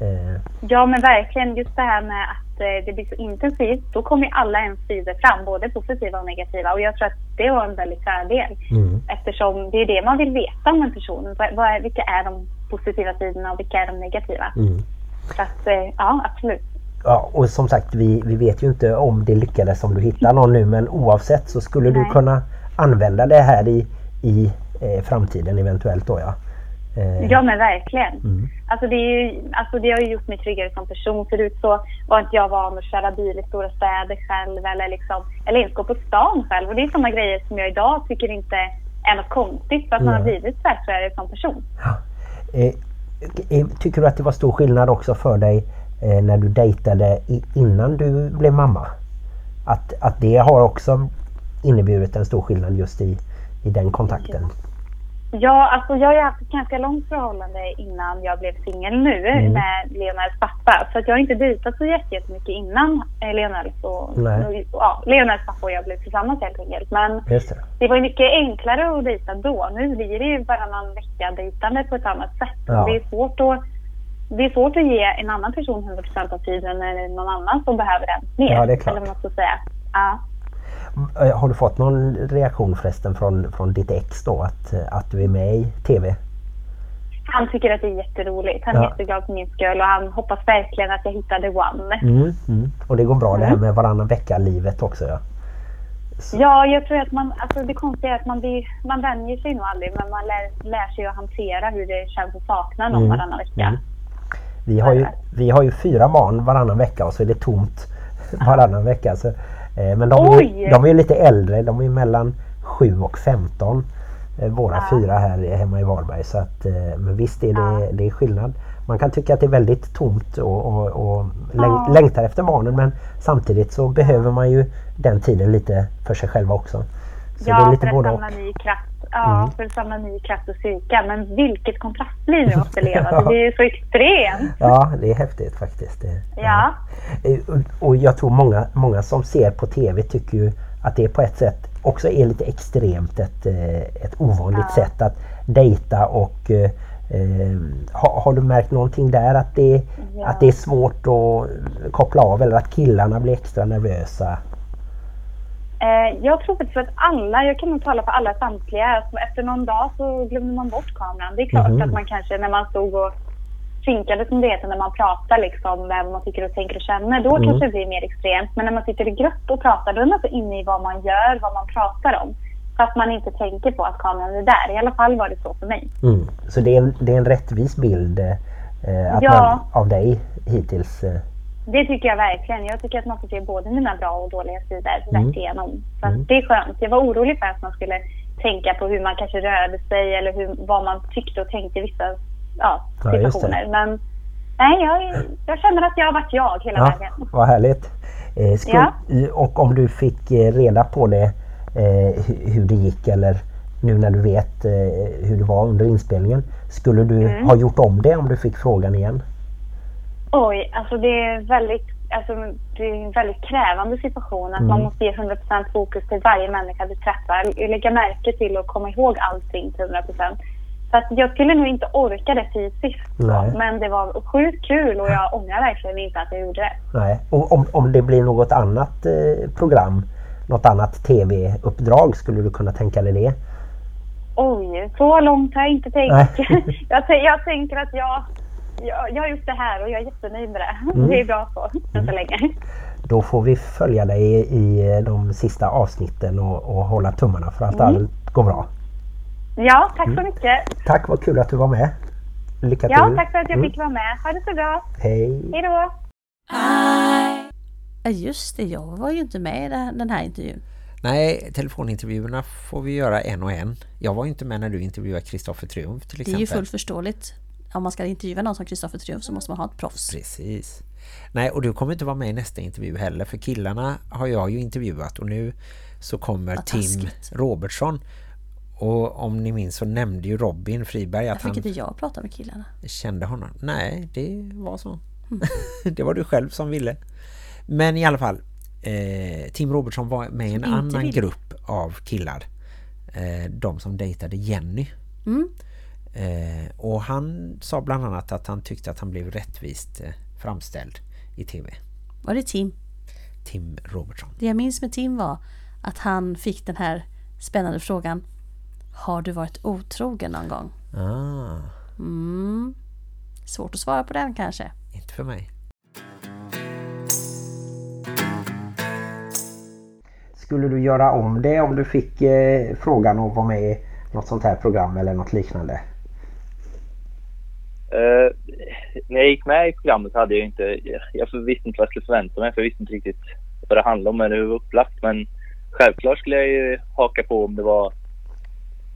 Eh, Ja men verkligen just det här med att eh, det blir så intensivt. Då kommer ju alla ens sidor fram, både positiva och negativa. Och jag tror att det var en väldigt fördel. mm. Eftersom det är det man vill veta om en person. Vad, är, vilka är de positiva sidorna och vilka är de negativa? Mm. Så att eh, ja absolut. Ja, och som sagt, vi, vi vet ju inte om det lyckades om du hittar någon nu. Men oavsett så skulle du Nej. kunna använda det här i, i eh, framtiden eventuellt då ja. Eh, Ja men verkligen. Mm. Alltså det, är ju, alltså det har ju gjort mig tryggare som person. Förut så var inte jag van att köra bil i stora städer själv eller, liksom, eller ens gå på stan själv. Och det är sådana grejer som jag idag tycker inte är något konstigt för att man har blivit säkrare som person. Eh, eh, tycker du att det var stor skillnad också för dig eh, när du dejtade i, innan du blev mamma? Att, att det har också inneburit en stor skillnad just i, i den kontakten? Ja, alltså jag har ju haft ett ganska långt förhållande innan jag blev singel nu Mm. med Leonards pappa. Så att jag har inte dejtat så jätte- jättemycket innan eh, och, och ja, Leonards pappa och jag blev tillsammans helt enkelt. Men det. det var ju mycket enklare att dejta då. Nu blir det ju varannan vecka dejtande på ett annat sätt. Ja. Det är svårt att det är svårt att ge en annan person 100% av tiden när någon annan som behöver den mer. Ja, det är klart. Eller vad man ska säga. Ja. Eh, Har du fått någon reaktion förresten från, från ditt ex då att, att du är med i TV? Han tycker att det är jätteroligt. Han är Ja. jätteglad för min skull och han hoppas verkligen att jag hittar the one. Mm, mm. Och det går bra det här Mm. med varannan vecka-livet också ja. Ja, jag tror att man, alltså det konstiga är att man, blir, man vänjer sig nog aldrig men man lär, lär sig att hantera hur det känns att sakna någon Mm, varannan vecka. mm. Vi har, ju, vi har ju fyra barn varannan vecka och så är det tomt <laughs> varannan vecka. Så, men de är, Oj! de är lite äldre, de är mellan 7 och 15. Eh, våra Ja. fyra här hemma i Varberg. Så att, eh, men visst är det, det är skillnad. Man kan tycka att det är väldigt tomt och, och, och Ja. längtar efter barnen men samtidigt så behöver man ju den tiden lite för sig själva också. Så det är ja, lite för både att samla ny kraft. Ja, Mm. för att samla ny kraft och styrka. Men vilket kontrastliv vi måste leva. <laughs> Ja. Det är så extremt. Ja, det är häftigt faktiskt. Det, Ja. Eh, och- jag tror många, många som ser på TV tycker ju att det på ett sätt också är lite extremt ett, eh, ett ovanligt Ja. sätt att dejta och eh, eh, har, har du märkt någonting där att det, Ja. att det är svårt att koppla av eller att killarna blir extra nervösa? Eh, jag tror faktiskt att alla, jag kan nog tala för alla samtliga, alltså efter någon dag så glömde man bort kameran. Det är klart Mhm. att man kanske när man stod och synkade som det heter, när man pratar liksom med vad man tycker och tänker och känner, då Mm. kanske det blir mer extremt. Men när man sitter i grupp och pratar, då är man så inne i vad man gör, vad man pratar om. Fast man inte tänker på att kameran är där. I alla fall var det så för mig. Mm. Så det är, en, det är en rättvis bild eh, Ja. man, av dig hittills. Eh. Det tycker jag verkligen. Jag tycker att man får se både mina bra och dåliga sidor Mm. rätt igenom. Så Mm. det är skönt. Jag var orolig för att man skulle tänka på hur man kanske rörde sig eller hur, vad man tyckte och tänkte i vissa ja, Ja, situationer. Men nej, jag, jag känner att jag har varit jag hela Ja, vägen. vad härligt. Eh, skul- Ja. Och om du fick eh, reda på det, eh, hu- hur det gick eller nu när du vet eh, hur det var under inspelningen. Skulle du Mm. ha gjort om det om du fick frågan igen? Oj, alltså det är väldigt Alltså, det är en väldigt krävande situation att Mm. man måste ge 100% fokus till varje människa du träffar. Lägga märke till och komma ihåg allting till 100%. Så att jag skulle nog inte orka det fysiskt. Nej. Men det var sjukt kul och jag ångrar verkligen inte att jag gjorde det. Nej. Och om, om det blir något annat eh, program, något annat TV-uppdrag, skulle du kunna tänka dig det? Oj, så långt har jag inte tänkt. <laughs> Jag, jag tänker att jag, jag, jag har gjort det här och jag är jättenöjd med det. <laughs> Mm. Det är bra så, än så länge. Då får vi följa dig i, de sista avsnitten och, och hålla tummarna för att Mm. allt går bra. Ja, tack så Mm. mycket. Tack, vad kul att du var med. Lycka Ja, till. tack för att jag Mm. fick vara med. Ha det så bra. Hej. Hej då. Ja just det, jag var ju inte med i den här intervjun. Nej, telefonintervjuerna får vi göra en och en. Jag var ju inte med när du intervjuade Kristoffer Triumf till Det är exempel. ju fullt förståeligt. Om man ska intervjua någon som Kristoffer Triumf så måste man ha ett proffs. Precis. Nej, och du kommer inte vara med i nästa intervju heller för killarna har jag ju intervjuat och nu så kommer Tim taskigt. Robertsson och om ni minns så nämnde ju Robin Friberg att Jag fick han inte jag prata med killarna. kände honom. Nej, det var så. <laughs> det var du själv som ville. Men i alla fall, eh, Tim Robertsson var med i en annan ville. grupp av killar. Eh, de som dejtade Jenny. Mm. Eh, och han sa bland annat att han tyckte att han blev rättvist eh, framställd i tv. Var det Tim? Tim Robertson. Det jag minns med Tim var att han fick den här spännande frågan Har du varit otrogen någon gång? Ah, Mm. Svårt att svara på den kanske. inte för mig. Skulle du göra om det om du fick eh, frågan att vara med i något sånt här program eller något liknande? Eh, när jag gick med i programmet hade jag inte, jag visste inte vad jag skulle förvänta mig för jag visste inte riktigt vad det handlade om eller hur det var upplagt. Men självklart skulle jag ju haka på om det var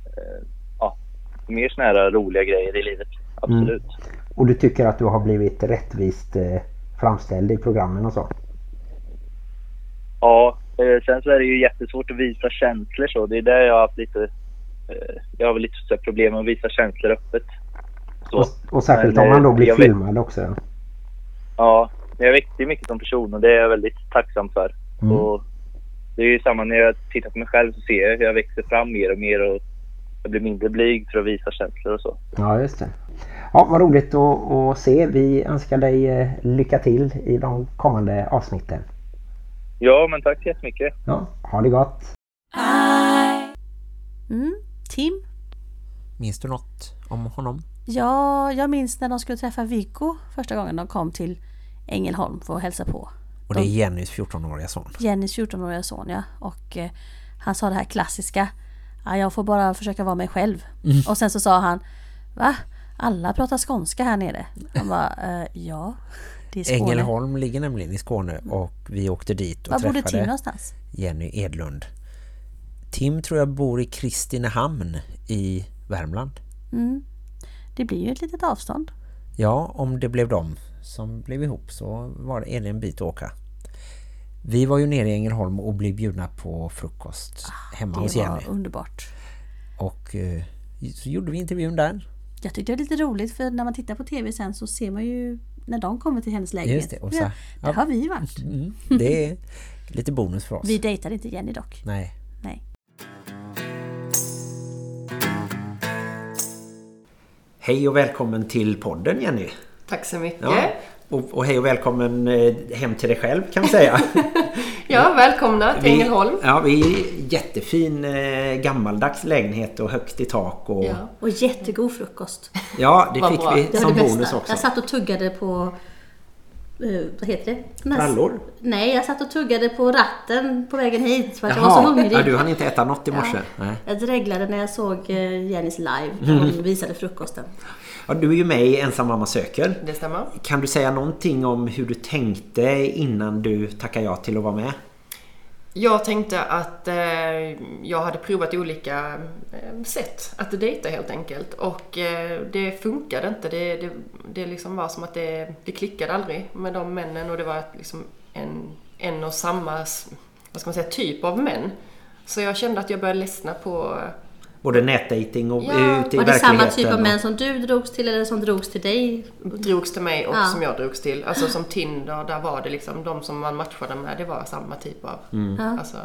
eh, ja, mer såna här roliga grejer i livet. Absolut. Och du tycker att du har blivit rättvist eh, framställd i programmen och så? Ja, eh, sen så är det ju jättesvårt att visa känslor så. Det är där jag har haft lite Eh, Jag har väl lite problem med att visa känslor öppet. Så. Och, och särskilt Men, om man då eh, blir jag vet- filmad också. Ja, men jag växte ju mycket som person och det är jag väldigt tacksam för. Mm. Och det är ju samma när jag tittar på mig själv så ser jag hur jag växer fram mer och mer och jag blir mindre blyg för att visa känslor och så. Ja, just det. Ja, vad roligt att, att se. Vi önskar dig eh, lycka till i de kommande avsnitten. Ja, men tack så jättemycket. Ja, ha det gott. Mm. Tim? Minns du något om honom? Ja, jag minns när de skulle träffa Viggo första gången de kom till Ängelholm för att hälsa på. Och det är Jennys 14-åriga son. Jennys 14-åriga son ja. Och eh, han sa det här klassiska. Ja, jag får bara försöka vara mig själv. Mm. Och sen så sa han. Va? Alla pratar skånska här nere. Han bara, eh, ja. Det är Skåne. Ängelholm ligger nämligen i Skåne och vi åkte dit och Var bodde Tim träffade någonstans? Jenny Edlund. Tim tror jag bor i Kristinehamn i Värmland. Mm. Det blir ju ett litet avstånd. Ja, om det blev de som blev ihop så var det, är det en bit att åka. Vi var ju nere i Ängelholm och blev bjudna på frukost hemma hos Ah, Det var Jenny. underbart. Och eh, så gjorde vi intervjun där. Jag tyckte det var lite roligt för när man tittar på tv sen så ser man ju när de kommer till hennes lägenhet. Just det, och så- ja, där ja. har vi varit. Mm, det är lite bonus för oss. Vi dejtade inte Jenny dock. Nej. Hej och välkommen till podden Jenny. Tack så mycket. Ja. Och, och hej och välkommen eh, hem till dig själv kan man säga. <laughs> Ja, välkomna till Vi- Ängelholm. Ja, vi är jättefin eh, gammaldags lägenhet och högt i tak. Och, ja. Och jättegod frukost. det Vad fick bra. vi Det som det bästa. bonus också. Jag satt och tuggade på... eh, vad heter det? Frallor? Nej, jag satt och tuggade på ratten på vägen hit för att jag var så hungrig. ja, du hann inte äta något i morse. Ja. Nej. Jag dreglade när jag såg eh, Jennys live när hon visade frukosten. Ja, du är ju med i Ensam mamma söker. Det stämmer. Kan du säga någonting om hur du tänkte innan du tackade ja till att vara med? Jag tänkte att eh, jag hade provat olika eh, sätt att dejta helt enkelt. Och eh, det funkade inte. Det, det, det liksom var som att det, det klickade aldrig med de männen. Och det var liksom en, en och samma vad ska man säga, typ av män. Så jag kände att jag började ledsna på... Både nätdating och Ja, ute i Var det samma verkligheten. typ av män som du drogs till eller som drogs till dig? drogs till mig och Ja. som jag drogs till. Alltså som Tinder, där var det liksom de som man matchade med, det var samma typ av, Mm. alltså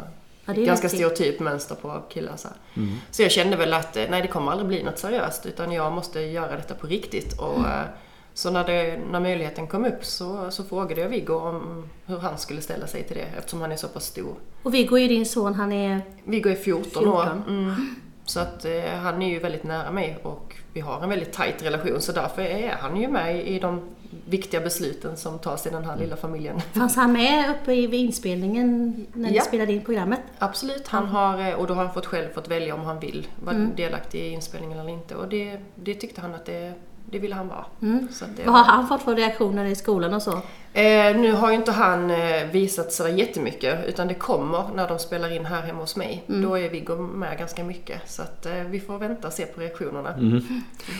Ja, det är ganska stereotyp mönster på killar så. Mm. Så jag kände väl att eh, nej det kommer aldrig bli något seriöst utan jag måste göra detta på riktigt. Och, Mm. eh, Så när, det, när möjligheten kom upp så, så frågade jag Viggo om hur han skulle ställa sig till det eftersom han är så pass stor. Och Viggo är ju din son, han är... Viggo är 14, år. 14. Mm. Så att eh, han är ju väldigt nära mig och vi har en väldigt tajt relation så därför är han ju med i de viktiga besluten som tas i den här lilla familjen. Fanns han med uppe i inspelningen när ni Ja. spelade in programmet? Absolut, han har, eh, och då har han fått själv fått välja om han vill vara Mm. delaktig i inspelningen eller inte och det, det tyckte han att det, det ville han vara. Mm. Så att det Vad har han fått för reaktioner i skolan och så? Eh, nu har ju inte han eh, visat sådär jättemycket utan det kommer när de spelar in här hemma hos mig. Mm. Då är Viggo med ganska mycket så att eh, vi får vänta och se på reaktionerna.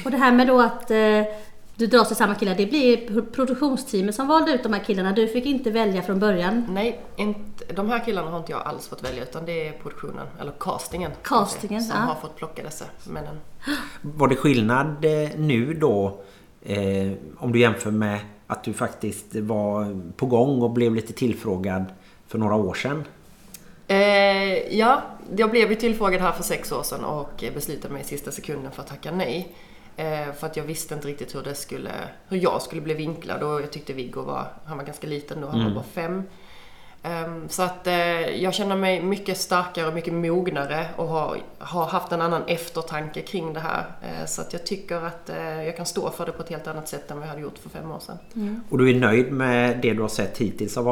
Och det här med då att eh, du dras till samma killar, det blir pro- produktionsteamet som valde ut de här killarna. Du fick inte välja från början. Nej, inte, de här killarna har inte jag alls fått välja utan det är produktionen, eller castingen, Castingen, som ja. har fått plocka dessa männen. Var det skillnad eh, nu då eh, om du jämför med att du faktiskt var på gång och blev lite tillfrågad för några år sedan? Eh, ja, jag blev ju tillfrågad här för sex år sedan och beslutade mig i sista sekunden för att tacka nej. Eh, för att jag visste inte riktigt hur det skulle, hur jag skulle bli vinklad och jag tyckte Viggo var, han var ganska liten då, han Mm. var bara fem. Ehm, så att eh, jag känner mig mycket starkare och mycket mognare och har, har haft en annan eftertanke kring det här. Eh, så att jag tycker att jag kan stå för det på ett helt annat sätt än vad jag hade gjort för fem år sedan. Och du är nöjd med det du har sett hittills av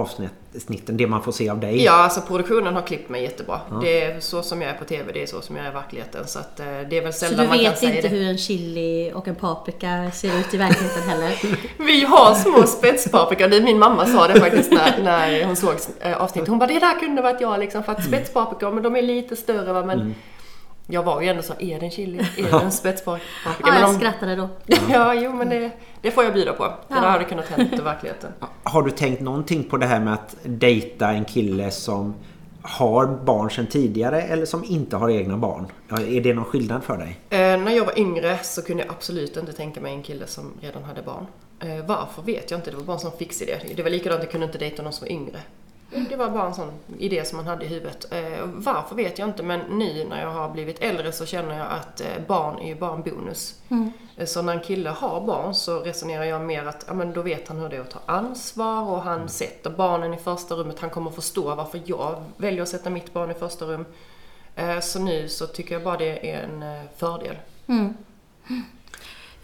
avsnitten, det man får se av dig? Ja, alltså produktionen har klippt mig jättebra. Ja. Det är så som jag är på TV, det är så som jag är i verkligheten. Så att, eh, det är väl Så sällan du man kan vet säga inte det. hur en chili och en paprika ser ut i verkligheten heller? <laughs> Vi har små spetspaprika. Det min mamma sa det faktiskt när, när hon såg eh, avsnittet. Hon bara, det där kunde varit jag liksom. För att spetspaprika, men de är lite större va. Men Mm. Jag var ju ändå så, är det en chili? Är det en spetspaprika? Ja, Men jag de- skrattade då. <laughs> Ja, jo men det, det får jag bjuda på. Det Ja. där hade kunnat hänt i verkligheten. Har du tänkt någonting på det här med att dejta en kille som har barn sedan tidigare eller som inte har egna barn? Är det någon skillnad för dig? Eh, när jag var yngre så kunde jag absolut inte tänka mig en kille som redan hade barn. Eh, varför vet jag inte, det var bara en sån fix idé. Det var likadant, jag kunde inte dejta någon som var yngre. Det var bara en sån idé som man hade i huvudet. Eh, varför vet jag inte, men nu när jag har blivit äldre så känner jag att eh, barn är ju bara en bonus. Mm. Eh, Så när en kille har barn så resonerar jag mer att ja, men då vet han hur det är att ta ansvar och han sätter barnen i första rummet. Han kommer förstå varför jag väljer att sätta mitt barn i första rum. Så nu så tycker jag bara det är en fördel. Mm.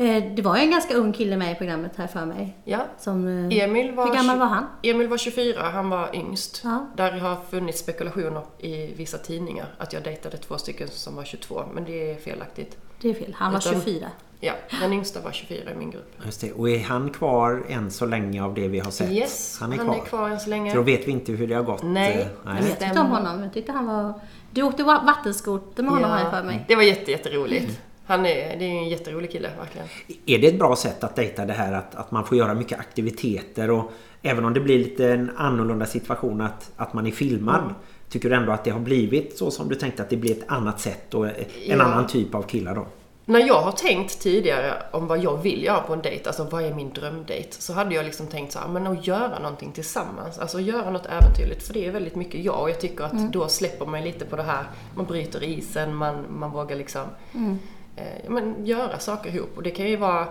Eh, Det var ju en ganska ung kille med i programmet här för mig. Ja. Som, eh, Emil var Hur gammal var han? Emil var 24, han var yngst. Ja. Där har funnits spekulationer i vissa tidningar att jag dejtade två stycken som var 22, men det är felaktigt. Det är fel, han var Utan- 24. Ja, den yngsta var 24 i min grupp. Just det. Och är han kvar än så länge av det vi har sett? Yes, han är han kvar. är kvar än så länge. Så då vet vi inte hur det har gått. Nej. eh, Men jag tyckte om honom. Jag tyckte han var... Du åkte va- vattenskoter med honom Ja, jag för mig. Det var jätte, jätteroligt. Han är, det är en jätterolig kille, verkligen. Är det ett bra sätt att dejta det här att, att man får göra mycket aktiviteter och även om det blir lite en annorlunda situation att, att man är filmad Mm. Tycker du ändå att det har blivit så som du tänkte att det blir ett annat sätt och en Ja. annan typ av killar då? När jag har tänkt tidigare om vad jag vill göra på en dejt, alltså vad är min drömdejt? Så hade jag liksom tänkt så här, men att göra någonting tillsammans, alltså göra något äventyrligt, för det är väldigt mycket jag och jag tycker att Mm. då släpper man lite på det här, man bryter isen, man, man vågar liksom Mm. Eh, ja, men göra saker ihop. Och det kan ju vara,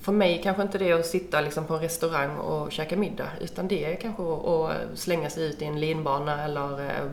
för mig kanske inte det är att sitta liksom på en restaurang och käka middag, utan det är kanske att, slänga sig ut i en linbana eller eh,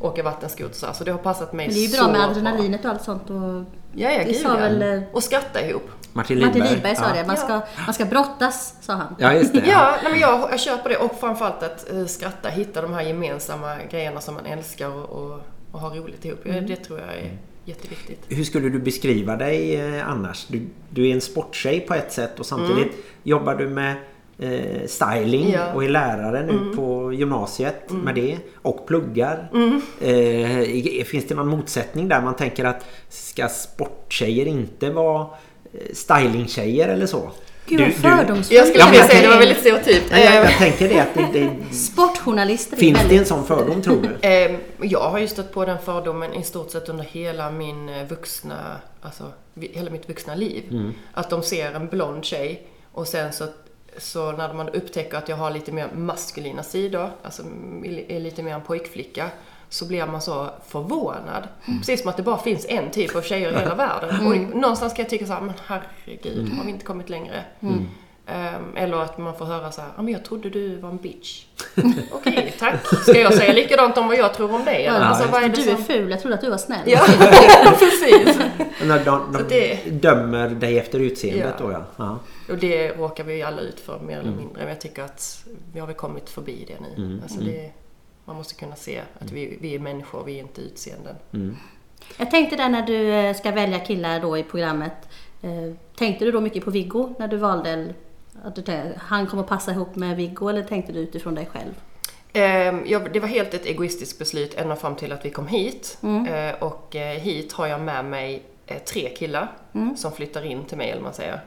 åka vattenskoter. Så det har passat mig Men det är ju så bra med adrenalinet och allt sånt. Och Ja, ja, gud sa ja. väl eh, Och skratta ihop. Martin Martin Lidberg. Lidberg sa Ja. det. Man ska, man ska brottas, sa han. Ja, just det. <laughs> Ja, nej, men jag, jag köper det och framförallt att eh, skratta, hitta de här gemensamma grejerna som man älskar och, och, och ha roligt ihop. Mm. Det tror jag är jätteviktigt. Hur skulle du beskriva dig eh, annars? Du, du är en sporttjej på ett sätt och samtidigt Mm. jobbar du med eh, styling Ja. och är lärare nu Mm. på gymnasiet Mm. med det och pluggar. Mm. Eh, finns det någon motsättning där man tänker att ska sporttjejer inte vara eh, stylingtjejer eller så? Gud, vad fördomsfullt. Jag skulle vilja säga det var väldigt stereotypt. Ja, jag, jag Eh, tänker det att det, det Sportjournalister finns det väldigt... en sån fördom tror du? <laughs> Eh, Jag har ju stött på den fördomen i stort sett under hela min eh, vuxna, alltså hela mitt vuxna liv. Mm. Att de ser en blond tjej och sen så, så när man upptäcker att jag har lite mer maskulina sidor, alltså är lite mer en pojkflicka, så blir man så förvånad. Precis som att det bara finns en typ av tjejer i hela världen. Mm. Och någonstans kan jag tycka så här, men herregud, Mm. har vi inte kommit längre? Mm. Ehm, eller att man får höra så här, ja men jag trodde du var en bitch. <laughs> Okej, tack. Ska jag säga likadant om vad jag tror om dig? eller? Ja, alltså, vad är det du är som... ful, jag trodde att du var snäll. Ja, <laughs> <laughs> precis. När de, Så de det- dömer dig efter utseendet Ja. då ja. ja. Och det råkar vi ju alla ut för mer eller Mm. mindre. Men jag tycker att vi har väl kommit förbi det nu. Mm, Alltså mm. det, man måste kunna se att vi, vi är människor, vi är inte utseenden. Mm. Jag tänkte där när du eh, ska välja killar då i programmet. eh, Tänkte du då mycket på Viggo när du valde att du tänkte, han kommer passa ihop med Viggo eller tänkte du utifrån dig själv? Ehm, ja, det var helt ett egoistiskt beslut ända fram till att vi kom hit. Mm. Eh, och hit har jag med mig tre killar Mm. som flyttar in till mig, eller man säger.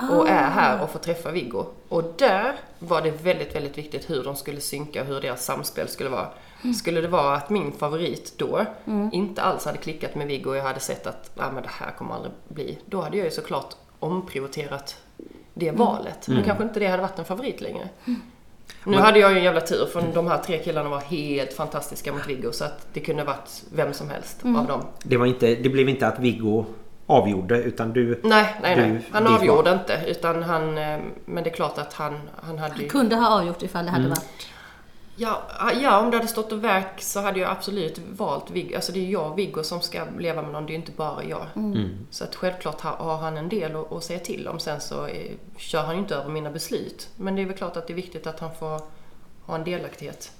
Ah. Och är här och får träffa Viggo. Och där var det väldigt, väldigt viktigt hur de skulle synka och hur deras samspel skulle vara. Skulle det vara att min favorit då Mm. inte alls hade klickat med Viggo och jag hade sett att ah, men det här kommer aldrig bli. Då hade jag ju såklart omprioriterat det Mm. valet. Då Mm. kanske inte det hade varit en favorit längre. Nu hade jag ju en jävla tur för de här tre killarna var helt fantastiska mot Viggo så att det kunde varit vem som helst Mm. av dem. Det, var inte, det blev inte att Viggo avgjorde utan du... Nej, nej, du, nej. Han avgjorde val. inte utan han, eh, men det är klart att han, han hade ju... Kunde ha avgjort ifall det hade Mm. varit... Ja, ja, om det hade stått och verk så hade jag absolut valt Viggo. Alltså det är jag och Viggo som ska leva med någon, det är inte bara jag. Mm. Så att självklart har, han en del att, säga till om. Sen så eh, kör han ju inte över mina beslut. Men det är väl klart att det är viktigt att han får ha en delaktighet.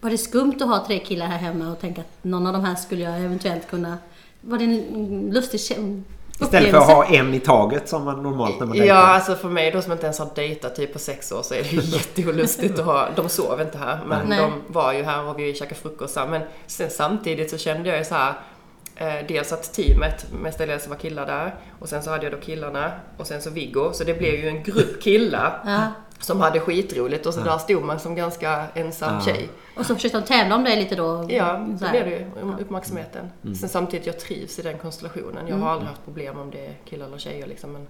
Var det skumt att ha tre killar här hemma och tänka att någon av de här skulle jag eventuellt kunna... Var det en lustig kä- Istället för att upplevelse? ha en i taget som man normalt när man Ja, dejtar. alltså för mig då som inte ens har dejtat typ på sex år så är det ju <laughs> jätteolustigt att ha... De sov inte här, men Nej. de var ju här och vi käkade frukost så här. Men sen samtidigt så kände jag ju så här... Eh, dels att teamet mestadels var killar där och sen så hade jag då killarna och sen så Viggo. Så det blev ju en grupp killar. Ja. Som hade skitroligt och så där stod man som ganska ensam Ja. tjej. Och så försökte de tävla om dig lite då? Ja, så blev det ju. Uppmärksamheten. Mm. Sen samtidigt, jag trivs i den konstellationen. Jag Mm. har aldrig haft problem om det är killar eller tjejer liksom. Men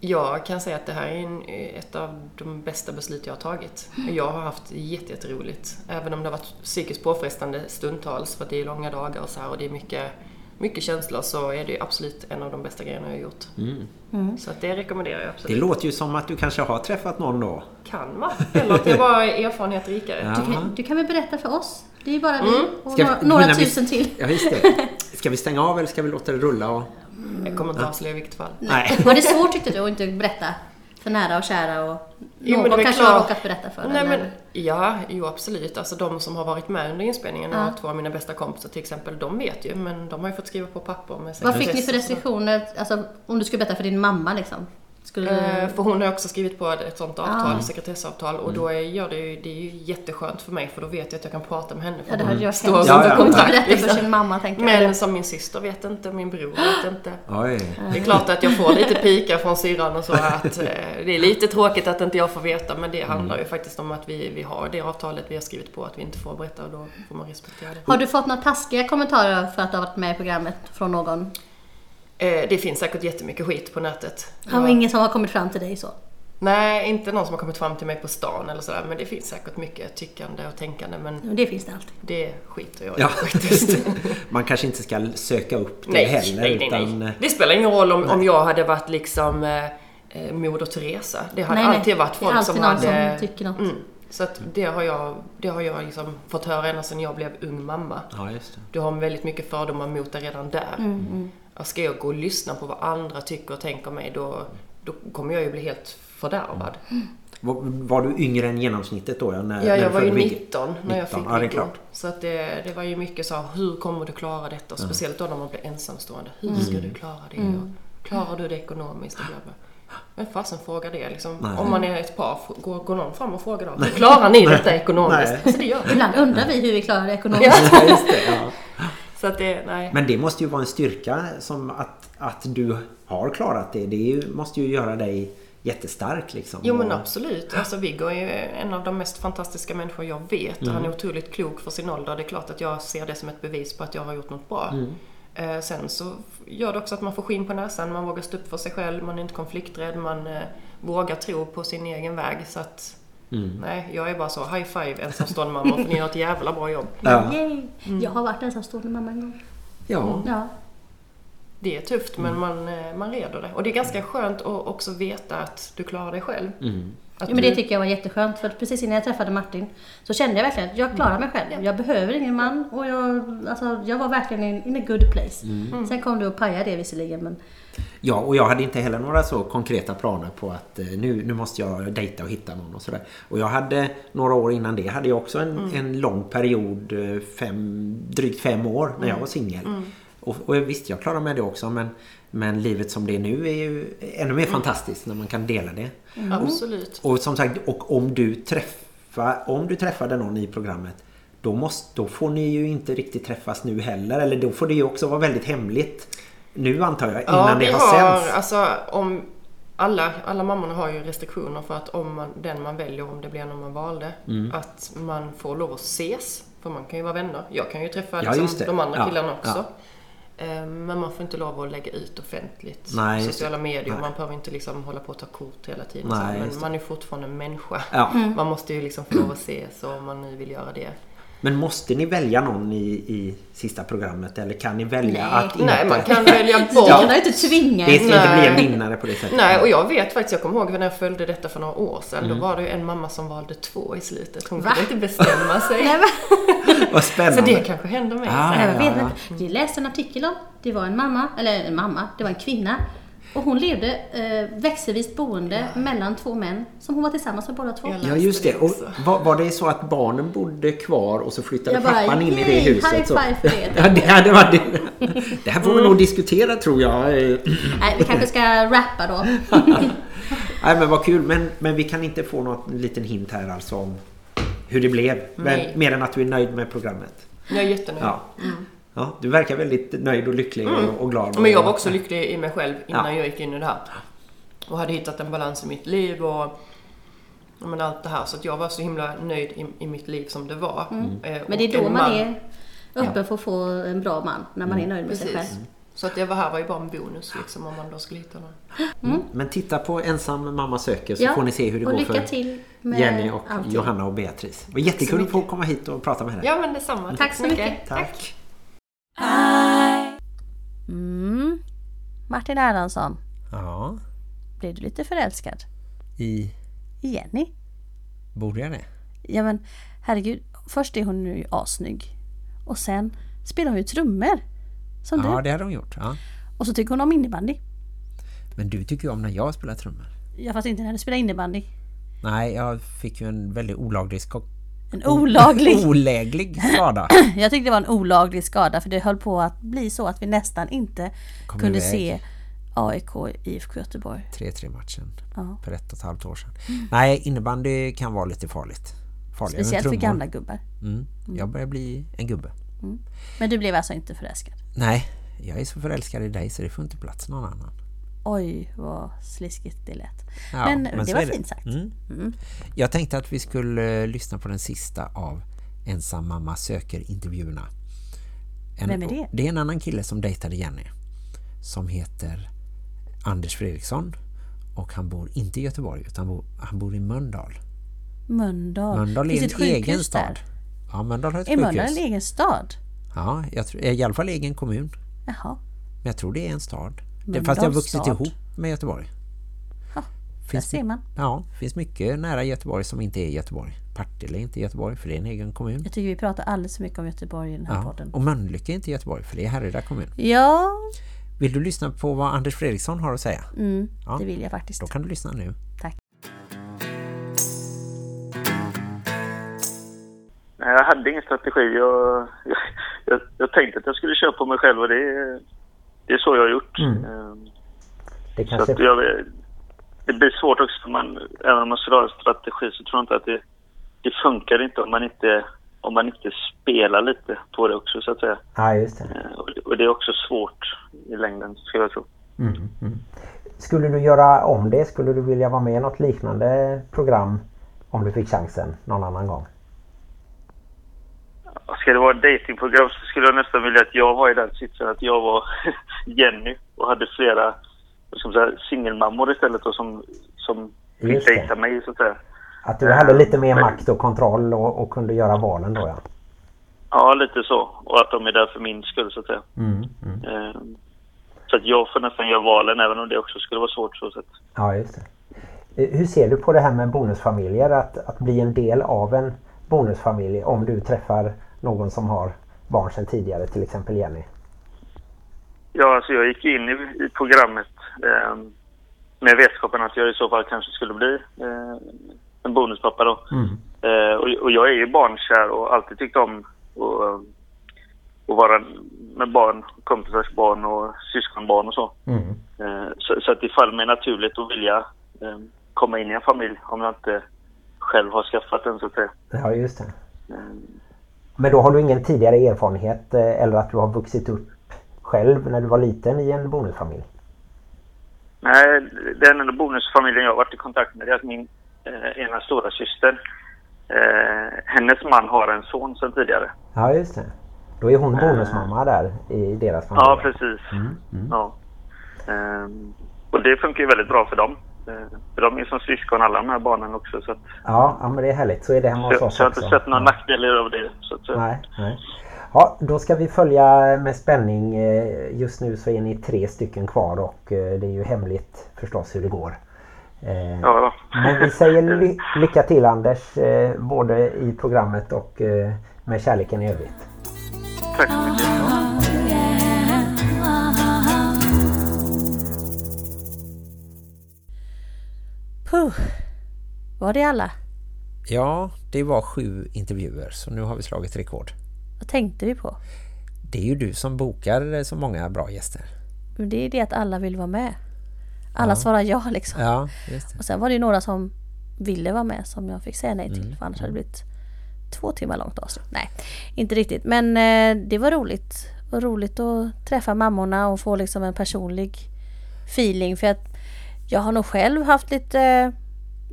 jag kan säga att det här är en, ett av de bästa beslut jag har tagit. Jag har haft jätte- jätteroligt. Även om det har varit psykiskt påfrestande stundtals för att det är långa dagar och så här och det är mycket, mycket känslor så är det absolut en av de bästa grejerna jag har gjort. Mm. Så att det rekommenderar jag Det absolut. låter ju som att du kanske har träffat någon då. Kan vara. Eller att jag bara är erfarenhet rikare. Du kan, du kan väl berätta för oss? Det är ju bara vi Mm. och Ska vi- några, några innan vi- tusen till. Ja, just det. <laughs> Ska vi stänga av eller ska vi låta det rulla? Och... Jag kommer inte avslöja i vilket fall. Nej. Var det svårt tyckte du att inte berätta för nära och kära och Jo, någon kanske klart. har råkat berätta för Nej, men, ja, jo absolut. Alltså de som har varit med under inspelningen, Ja. och två av mina bästa kompisar till exempel, de vet ju. Men de har ju fått skriva på papper med Vad fick ni för restriktioner? Alltså om du skulle berätta för din mamma liksom? Skulle du... Eh, För hon har också skrivit på ett sånt avtal, Ah. sekretessavtal och då är, gör det, ju, det är ju jätteskönt för mig för då vet jag att jag kan prata med henne. För Ja, det hade hon jag Ja, ja. Hon inte kontrakt, berätta för liksom. sin mamma tänker jag. Men som min syster vet inte, min bror vet inte. Oj. Det är klart att jag får lite pika från syrran och så att eh, det är lite tråkigt att inte jag får veta men det handlar ju faktiskt om att vi, vi har det avtalet vi har skrivit på att vi inte får berätta och då får man respektera det. Har du fått några taskiga kommentarer för att du har varit med i programmet från någon? Eh, det finns säkert jättemycket skit på nätet. Har Jag- ingen som har kommit fram till dig så? Nej, inte någon som har kommit fram till mig på stan eller sådär men det finns säkert mycket tyckande och tänkande men Men det finns det alltid. det skiter jag i Ja, faktiskt. <laughs> Man kanske inte ska söka upp det nej, heller. nej, nej, utan, nej. Det spelar ingen roll om, om jag hade varit liksom eh, eh, Moder Teresa. Det hade Nej, nej. alltid varit Det är folk alltid som någon hade... som tycker något. Mm. Så att det har jag, det har jag liksom fått höra ända sedan jag blev ung mamma. Ja, just det. Du har väldigt mycket fördomar mot dig redan där. Mm, Ska jag gå och lyssna på vad andra tycker och tänker mig då, då kommer jag ju bli helt fördärvad. Var, var du yngre än genomsnittet då? Ja, när, Ja, när jag var ju födde Vigge? 19 när jag 19, fick ja, det är Viggo. klart. Så att det, det var ju mycket så här, hur kommer du klara detta? Och Speciellt då när man blir ensamstående. Hur Mm. ska du klara det? Och klarar du det ekonomiskt? Men fasen fråga det liksom. Nej. Om man är ett par, går, går någon fram och frågar. Hur klarar ni <laughs> detta ekonomiskt? Nej. Så det gör. Ibland undrar vi hur vi klarar det ekonomiskt. Ja. Ja, just det, ja. Så att det, nej. Men det måste ju vara en styrka som att, att du har klarat det. Det ju, måste ju göra dig jättestark liksom. Jo men absolut. Alltså Viggo är ju en av de mest fantastiska människor jag vet. Mm. Han är otroligt klok för sin ålder. Det är klart att jag ser det som ett bevis på att jag har gjort något bra. Mm. Eh, sen så gör det också att man får skinn på näsan. Man vågar stå upp för sig själv. Man är inte konflikträdd. Man eh, vågar tro på sin egen väg. Så att Mm. nej, jag är bara så high five ensamstående mammor för ni gör ett jävla bra jobb. Ja. Yay. Jag har varit ensamstående mamma en gång. Ja. Ja. Det är tufft men man, eh, man reder det. Och det är ganska skönt att också veta att du klarar dig själv. Mm. Att Jo, men det tycker jag var jätteskönt för precis innan jag träffade Martin så kände jag verkligen att jag klarar mig själv. Jag behöver ingen man och jag, alltså, jag var verkligen in, in a good place. Mm. Sen kom du och pajade det visserligen men Ja, och jag hade inte heller några så konkreta planer på att eh, nu, nu måste jag dejta och hitta någon och sådär. Och jag hade några år innan det hade jag också en, Mm. en lång period, eh, fem, drygt fem år när Mm. jag var singel. Och, och visst, jag klarar med det också men, men livet som det är nu är ju ännu mer fantastiskt när man kan dela det. Absolut. Och som sagt, och om du träffar, om du träffade någon i programmet då, måste, då får ni ju inte riktigt träffas nu heller. Eller då får det ju också vara väldigt hemligt. Nu antar jag, innan Ja, det har, har, sänts. alltså om alla, alla mammorna har ju restriktioner för att om man, den man väljer, om det blir någon man valde, Mm. att man får lov att ses. För man kan ju vara vänner. Jag kan ju träffa Ja, liksom, de andra Ja, killarna också. ja. Eh, Men man får inte lov att lägga ut offentligt. Nej. Sociala medier, Nej. man behöver inte liksom hålla på att ta kort hela tiden. Nej, men man är fortfarande en människa. Ja. Man måste ju liksom få lov att ses om man nu vill göra det. Men måste ni välja någon i, i sista programmet eller kan ni välja Nej. att inte... Nej, man kan välja <laughs> bort. du kan inte tvinga. Det ska inte bli en vinnare på det sättet. Nej, och jag vet faktiskt, jag kommer ihåg när jag följde detta för några år sedan. Mm. Då var det ju en mamma som valde två i slutet. Hon kunde inte bestämma <laughs> sig. Nej, <laughs> Vad Så spännande. det kanske händer mig. Ah, jag ja, inte. Jag läste en artikel om, det var en mamma, eller en mamma, det var en kvinna. Och hon levde eh, växelvis boende mellan två män som hon var tillsammans med båda två. Ja just det. Och var, var det så att barnen bodde kvar och så flyttade bara, pappan in i det huset? high five för det. <laughs> ja, det hade varit det. Det här får vi nog diskutera tror jag. Nej, vi kanske ska rappa då. <laughs> Nej men vad kul. Men, men vi kan inte få någon liten hint här alltså om hur det blev. Men, mer än att du är nöjd med programmet. Jag är jättenöjd. Ja. Ja du verkar väldigt nöjd och lycklig och, och glad. Men jag var också lycklig i mig själv innan Ja. jag gick in i det här. Och hade hittat en balans i mitt liv och ja, men allt det här. Så att jag var så himla nöjd i, i mitt liv som det var. Mm. Eh, Men det är då man man- är öppen för att få en bra man. När man är nöjd med sig Precis. själv. Så att det var här var ju bara en bonus liksom om man då skulle hitta någon. Mm. Men titta på Ensam mamma söker så Ja, får ni se hur det och går lycka för till med Jenny och allting. Johanna och Beatrice. Det var jättekul att få komma hit och prata med henne. Ja men detsamma. Tack så mycket. Tack. Mm. Martin Erlandsson, Ja, blev du lite förälskad i... i Jenny? Borde jag det? Ja men herregud, först är hon ju assnygg. Och sen spelar hon ju trummor. Som Ja, du. det hade hon gjort. Ja. Och så tycker hon om innebandy. Men du tycker ju om när jag spelar trummor. Ja fast inte när du spelar innebandy. Nej, jag fick ju en väldigt olaglig sko- En olaglig. oläglig skada. <clears throat> Jag tyckte det var en olaglig skada för det höll på att bli så att vi nästan inte Kom kunde iväg. se AIK IFK Göteborg. 3-3 matchen Ja. för ett och ett halvt år sedan. Nej, innebandy kan vara lite farligt. Farligare Speciellt för gamla gubbar. Mm. Jag börjar bli en gubbe. Men du blev alltså inte förälskad? Nej, jag är så förälskad i dig så det får inte plats någon annan. Oj, vad sliskigt det lät. Ja, men, det så var är fint sagt. Mm. Mm. Jag tänkte att vi skulle eh, lyssna på den sista av Ensam mamma söker intervjuerna. En, Vem är det? Det är en annan kille som dejtade Jenny. Som heter Anders Fredriksson. Och han bor inte i Göteborg utan bo, han bor i. Mölndal. Mölndal Finns är en sjukhus egen stad. där? Ja, Mölndal har ett Är Mölndal sjukhus. en egen stad? Ja, jag tror, i alla fall egen kommun. Jaha. Men jag tror det är en stad. Det, fast det har vuxit stad. ihop med Göteborg. Ja, där ser man. Ja, det finns mycket nära Göteborg som inte är Göteborg. Partille är inte Göteborg för det är en egen kommun. Jag tycker vi pratar alldeles för mycket om Göteborg i den här Ja, podden. och Mölnlycke är inte Göteborg för det är Härryda kommun. Ja, Vill du lyssna på vad Anders Fredriksson har att säga? mm, Ja. det vill jag faktiskt. Då kan du lyssna nu. Tack. Nej, jag hade ingen strategi. Jag, jag, jag tänkte att jag skulle köra på mig själv och det, det är så jag har gjort. Mm. Ehm, Det Så kanske... att jag, det blir svårt också. för Man, även om man skulle ha en strategi så tror jag inte att det, det funkar inte om man inte, om man inte spelar lite på det också så att säga. Ja, just det. Ehm, Och det, och det är också svårt i längden, ska jag tro. Mm, mm. Skulle du göra om det? Skulle du vilja vara med i något liknande program om du fick chansen någon annan gång? Ska det vara ett datingprogram så skulle jag nästan vilja att jag var i den sitsen att jag var <laughs> Jenny och hade flera singelmammor istället då, som, som fick dejta mig så att säga. Att du hade lite mer men- makt och kontroll och, och kunde göra valen då ja. Ja, lite så. Och att de är där för min skull så att säga. Mm, mm. Ehm, Så att jag får nästan göra valen även om det också skulle vara svårt så sätt. Ja, just det. Eh, Hur ser du på det här med bonusfamiljer? Att, att bli en del av en bonusfamilj om du träffar någon som har barn sedan tidigare, till exempel Jenny? Ja, alltså jag gick in i, i programmet ehm, med vetskapen att jag i så fall kanske skulle bli eh, en bonuspappa då. Eh, och, och jag är ju barnkär och alltid tyckt om att att vara med barn, kompisars barn och syskonbarn och så. Mm. Eh, så, så att det faller mig naturligt att vilja eh, komma in i en familj om jag inte själv har skaffat en så att säga. Ja, just det. Eh, Men då har du ingen tidigare erfarenhet eh, eller att du har vuxit upp själv när du var liten i en bonusfamilj? Nej, den enda bonusfamiljen jag varit i kontakt med är att min eh, ena stora syster, eh, hennes man har en son sedan tidigare. Ja, just det. Då är hon bonusmamma där i deras familj. Ja, precis. Mm, mm. Ja. Ehm, och det funkar ju väldigt bra för dem. Eh, för de är som syskon alla de här barnen också. Så, att, Ja, ja, men det är härligt. Så är det hemma hos så, oss så jag har inte också. sett någon nackdel av det. Så att. Nej, nej. Ja, då ska vi följa med spänning. Eh, Just nu så är ni tre stycken kvar och eh, det är ju hemligt förstås hur det går. Ja. Men vi säger ly lycka till Anders, både i programmet och med kärleken i övrigt. Tack så mycket. Puh. Var det alla? Ja, det var sju intervjuer så nu har vi slagit rekord. Vad tänkte vi på? Det är ju du som bokar så många bra gäster. Men Det är det att alla vill vara med. Alla Ja. svarar ja liksom. Ja. Och sen var det ju några som ville vara med som jag fick säga nej till. Mm, För annars hade det blivit två timmar långt avsnitt. Nej, inte riktigt. Men eh, det var roligt. Det var roligt att träffa mammorna och få liksom en personlig feeling. För att jag har nog själv haft lite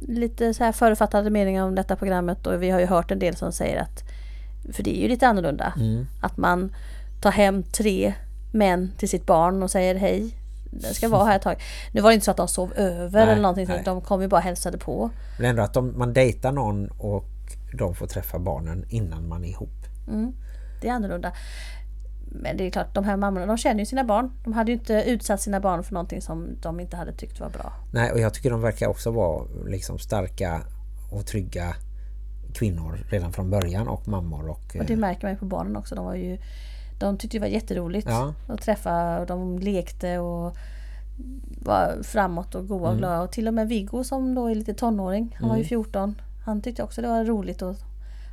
lite så här förutfattade meningar om detta programmet och vi har ju hört en del som säger att för det är ju lite annorlunda Mm. att man tar hem tre män till sitt barn och säger hej den ska vara här ett tag. Nu var det inte så att de sov över Nej, eller någonting, nej. de kom ju bara hälsade på. Men ändå att de, man dejtar någon och de får träffa barnen innan man är ihop. Mm, det är annorlunda. Men det är klart, de här mammorna, de känner ju sina barn. De hade ju inte utsatt sina barn för någonting som de inte hade tyckt var bra. Nej, och jag tycker de verkar också vara liksom starka och trygga kvinnor redan från början och mammor och... Och det eh, märker man ju på barnen också. De var ju de tyckte det var jätteroligt Ja. att träffa och de lekte och var framåt och goa och Mm. glada. Och till och med Viggo som då är lite tonåring, han var ju Mm. 14. Han tyckte också det var roligt och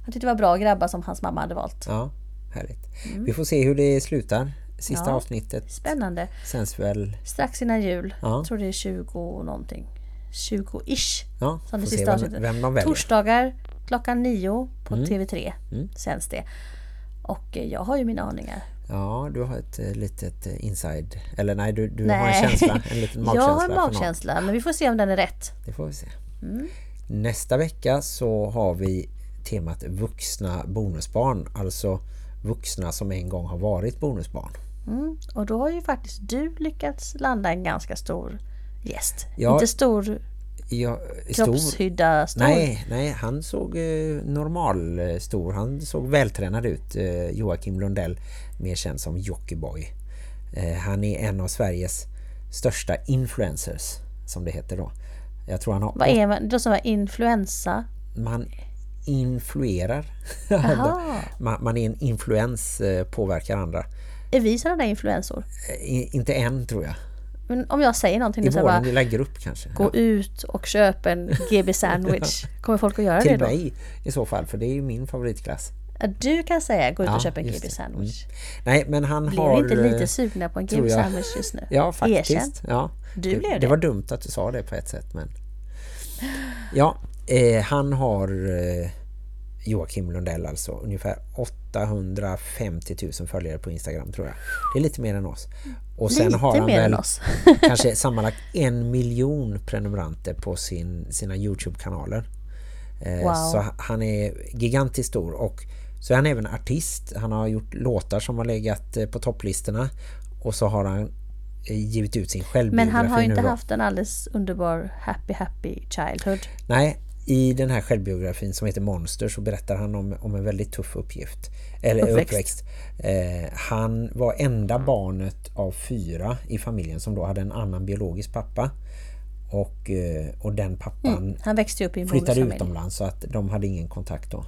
han tyckte det var bra grabbar som hans mamma hade valt. Ja, härligt. Mm. Vi får se hur det slutar. Sista Ja, avsnittet Spännande. sänds väl... Strax innan jul. Ja. Jag tror det är 20 någonting. 20-ish. Ja, som det sista avsnittet. vem väljer. Torsdagar klockan 9 på Mm. TV3 Mm. sänds det. Och eh, jag har ju mina aningar. Ja, du har ett eh, litet eh, inside. Eller nej, du, du har Nej. en känsla. En <laughs> liten magkänsla. Jag har en magkänsla, men vi får se om den är rätt. Det får vi se. Mm. Nästa vecka så har vi temat vuxna bonusbarn. Alltså vuxna som en gång har varit bonusbarn. Mm. Och då har ju faktiskt du lyckats landa en ganska stor gäst. Ja. Inte stor Ja, kroppshydda stor. Nej, nej, han såg eh, normal eh, stor. Han såg vältränad ut. Eh, Joakim Lundell, mer känd som Jockeyboy. Eh, han är en av Sveriges största influencers, som det heter då. Jag tror han har... Vad är man? Då som var influensa. Man influerar. <laughs> Man, man är en influens, eh, påverkar andra. Är vi sådana där influensor? Eh, i- inte än, tror jag. Men om jag säger någonting I vår bara lilla grupp kanske. gå ut och köp en GB <laughs> sandwich. Kommer folk att göra Till det då? mig i så fall, för det är ju min favoritklass. Ja, Du kan säga gå ut Ja, och köpa en GB sandwich. Nej, men han Blev har... inte lite eh, sugna på en GB sandwich just nu? Ja, faktiskt. Erkänn. Ja. Du det, blev det det. var dumt att du sa det på ett sätt, men... Ja, eh, han har eh, Joakim Lundell alltså ungefär 850 000 följare på Instagram tror jag. Det är lite mer än oss. Och sen Lite har han väl oss. <laughs> kanske <laughs> sammanlagt en miljon prenumeranter på sin, sina Youtube-kanaler. Eh, Wow. Så han är gigantiskt stor och så är han även artist. Han har gjort låtar som har legat eh, på topplistorna och så har han eh, givit ut sin självbiografi Men han har ju inte haft en alldeles underbar happy happy childhood. Nej, i den här självbiografin som heter Monster så berättar han om, om en väldigt tuff uppgift. Eller Uppväxt. uppväxt. Eh, han var enda barnet av fyra i familjen som då hade en annan biologisk pappa. Och, eh, och den pappan Mm, han växte upp i flyttade utomlands så att de hade ingen kontakt då.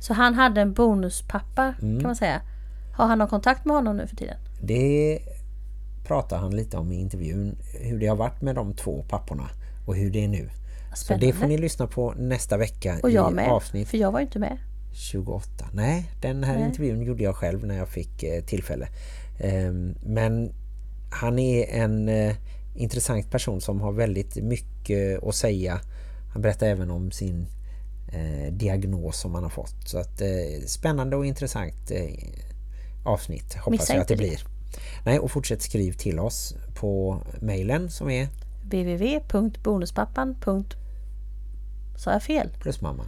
Så han hade en bonuspappa Mm. kan man säga. Har han någon kontakt med honom nu för tiden? Det pratar han lite om i intervjun. Hur det har varit med de två papporna och hur det är nu. Så Spännande. det får ni lyssna på nästa vecka Och jag i med. avsnitt För jag var inte med. 28. Nej, den här Nej. intervjun gjorde jag själv när jag fick eh, tillfälle. Ehm, men han är en eh, intressant person som har väldigt mycket att säga. Han berättar även om sin eh, diagnos som han har fått. Så att eh, spännande och intressant eh, avsnitt hoppas Missa jag att det det. blir. Nej, och fortsätt skriv till oss på mejlen som är www.bonuspappan. Sa jag fel? plusmamman.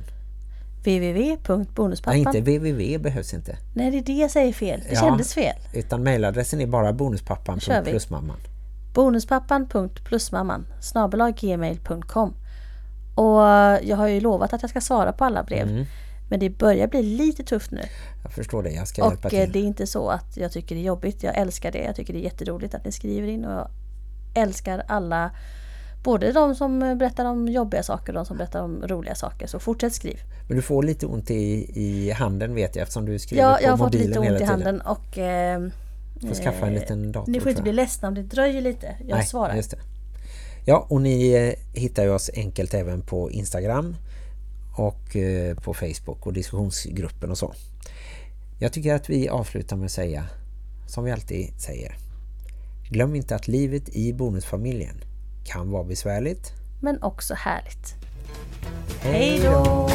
www.bonuspappan. Nej, inte www behövs inte. Nej, det är det jag säger fel. Det Ja. kändes fel. Utan mejladressen är bara bonuspappan.plusmamman. bonuspappan.plusmamman snabelaggmail.com Och jag har ju lovat att jag ska svara på alla brev. Mm. Men det börjar bli lite tufft nu. Jag förstår det, jag ska hjälpa Och eh, till. det är inte så att jag tycker det är jobbigt. Jag älskar det. Jag tycker det är jätteroligt att ni skriver in och jag älskar alla Både de som berättar om jobbiga saker och de som berättar om roliga saker. Så fortsätt skriv. Men du får lite ont i, i handen vet jag eftersom du skriver Ja, på jag har fått mobilen lite hela ont i tiden. handen och... Eh, får skaffa en liten dator, Ni får inte bli ledsna om det dröjer lite. Jag Nej, svarar. Just det. Ja, och ni eh, hittar ju oss enkelt även på Instagram och eh, på Facebook och diskussionsgruppen och så. Jag tycker att vi avslutar med att säga, som vi alltid säger, glöm inte att livet i bonusfamiljen kan vara besvärligt. Men också härligt. Hej då!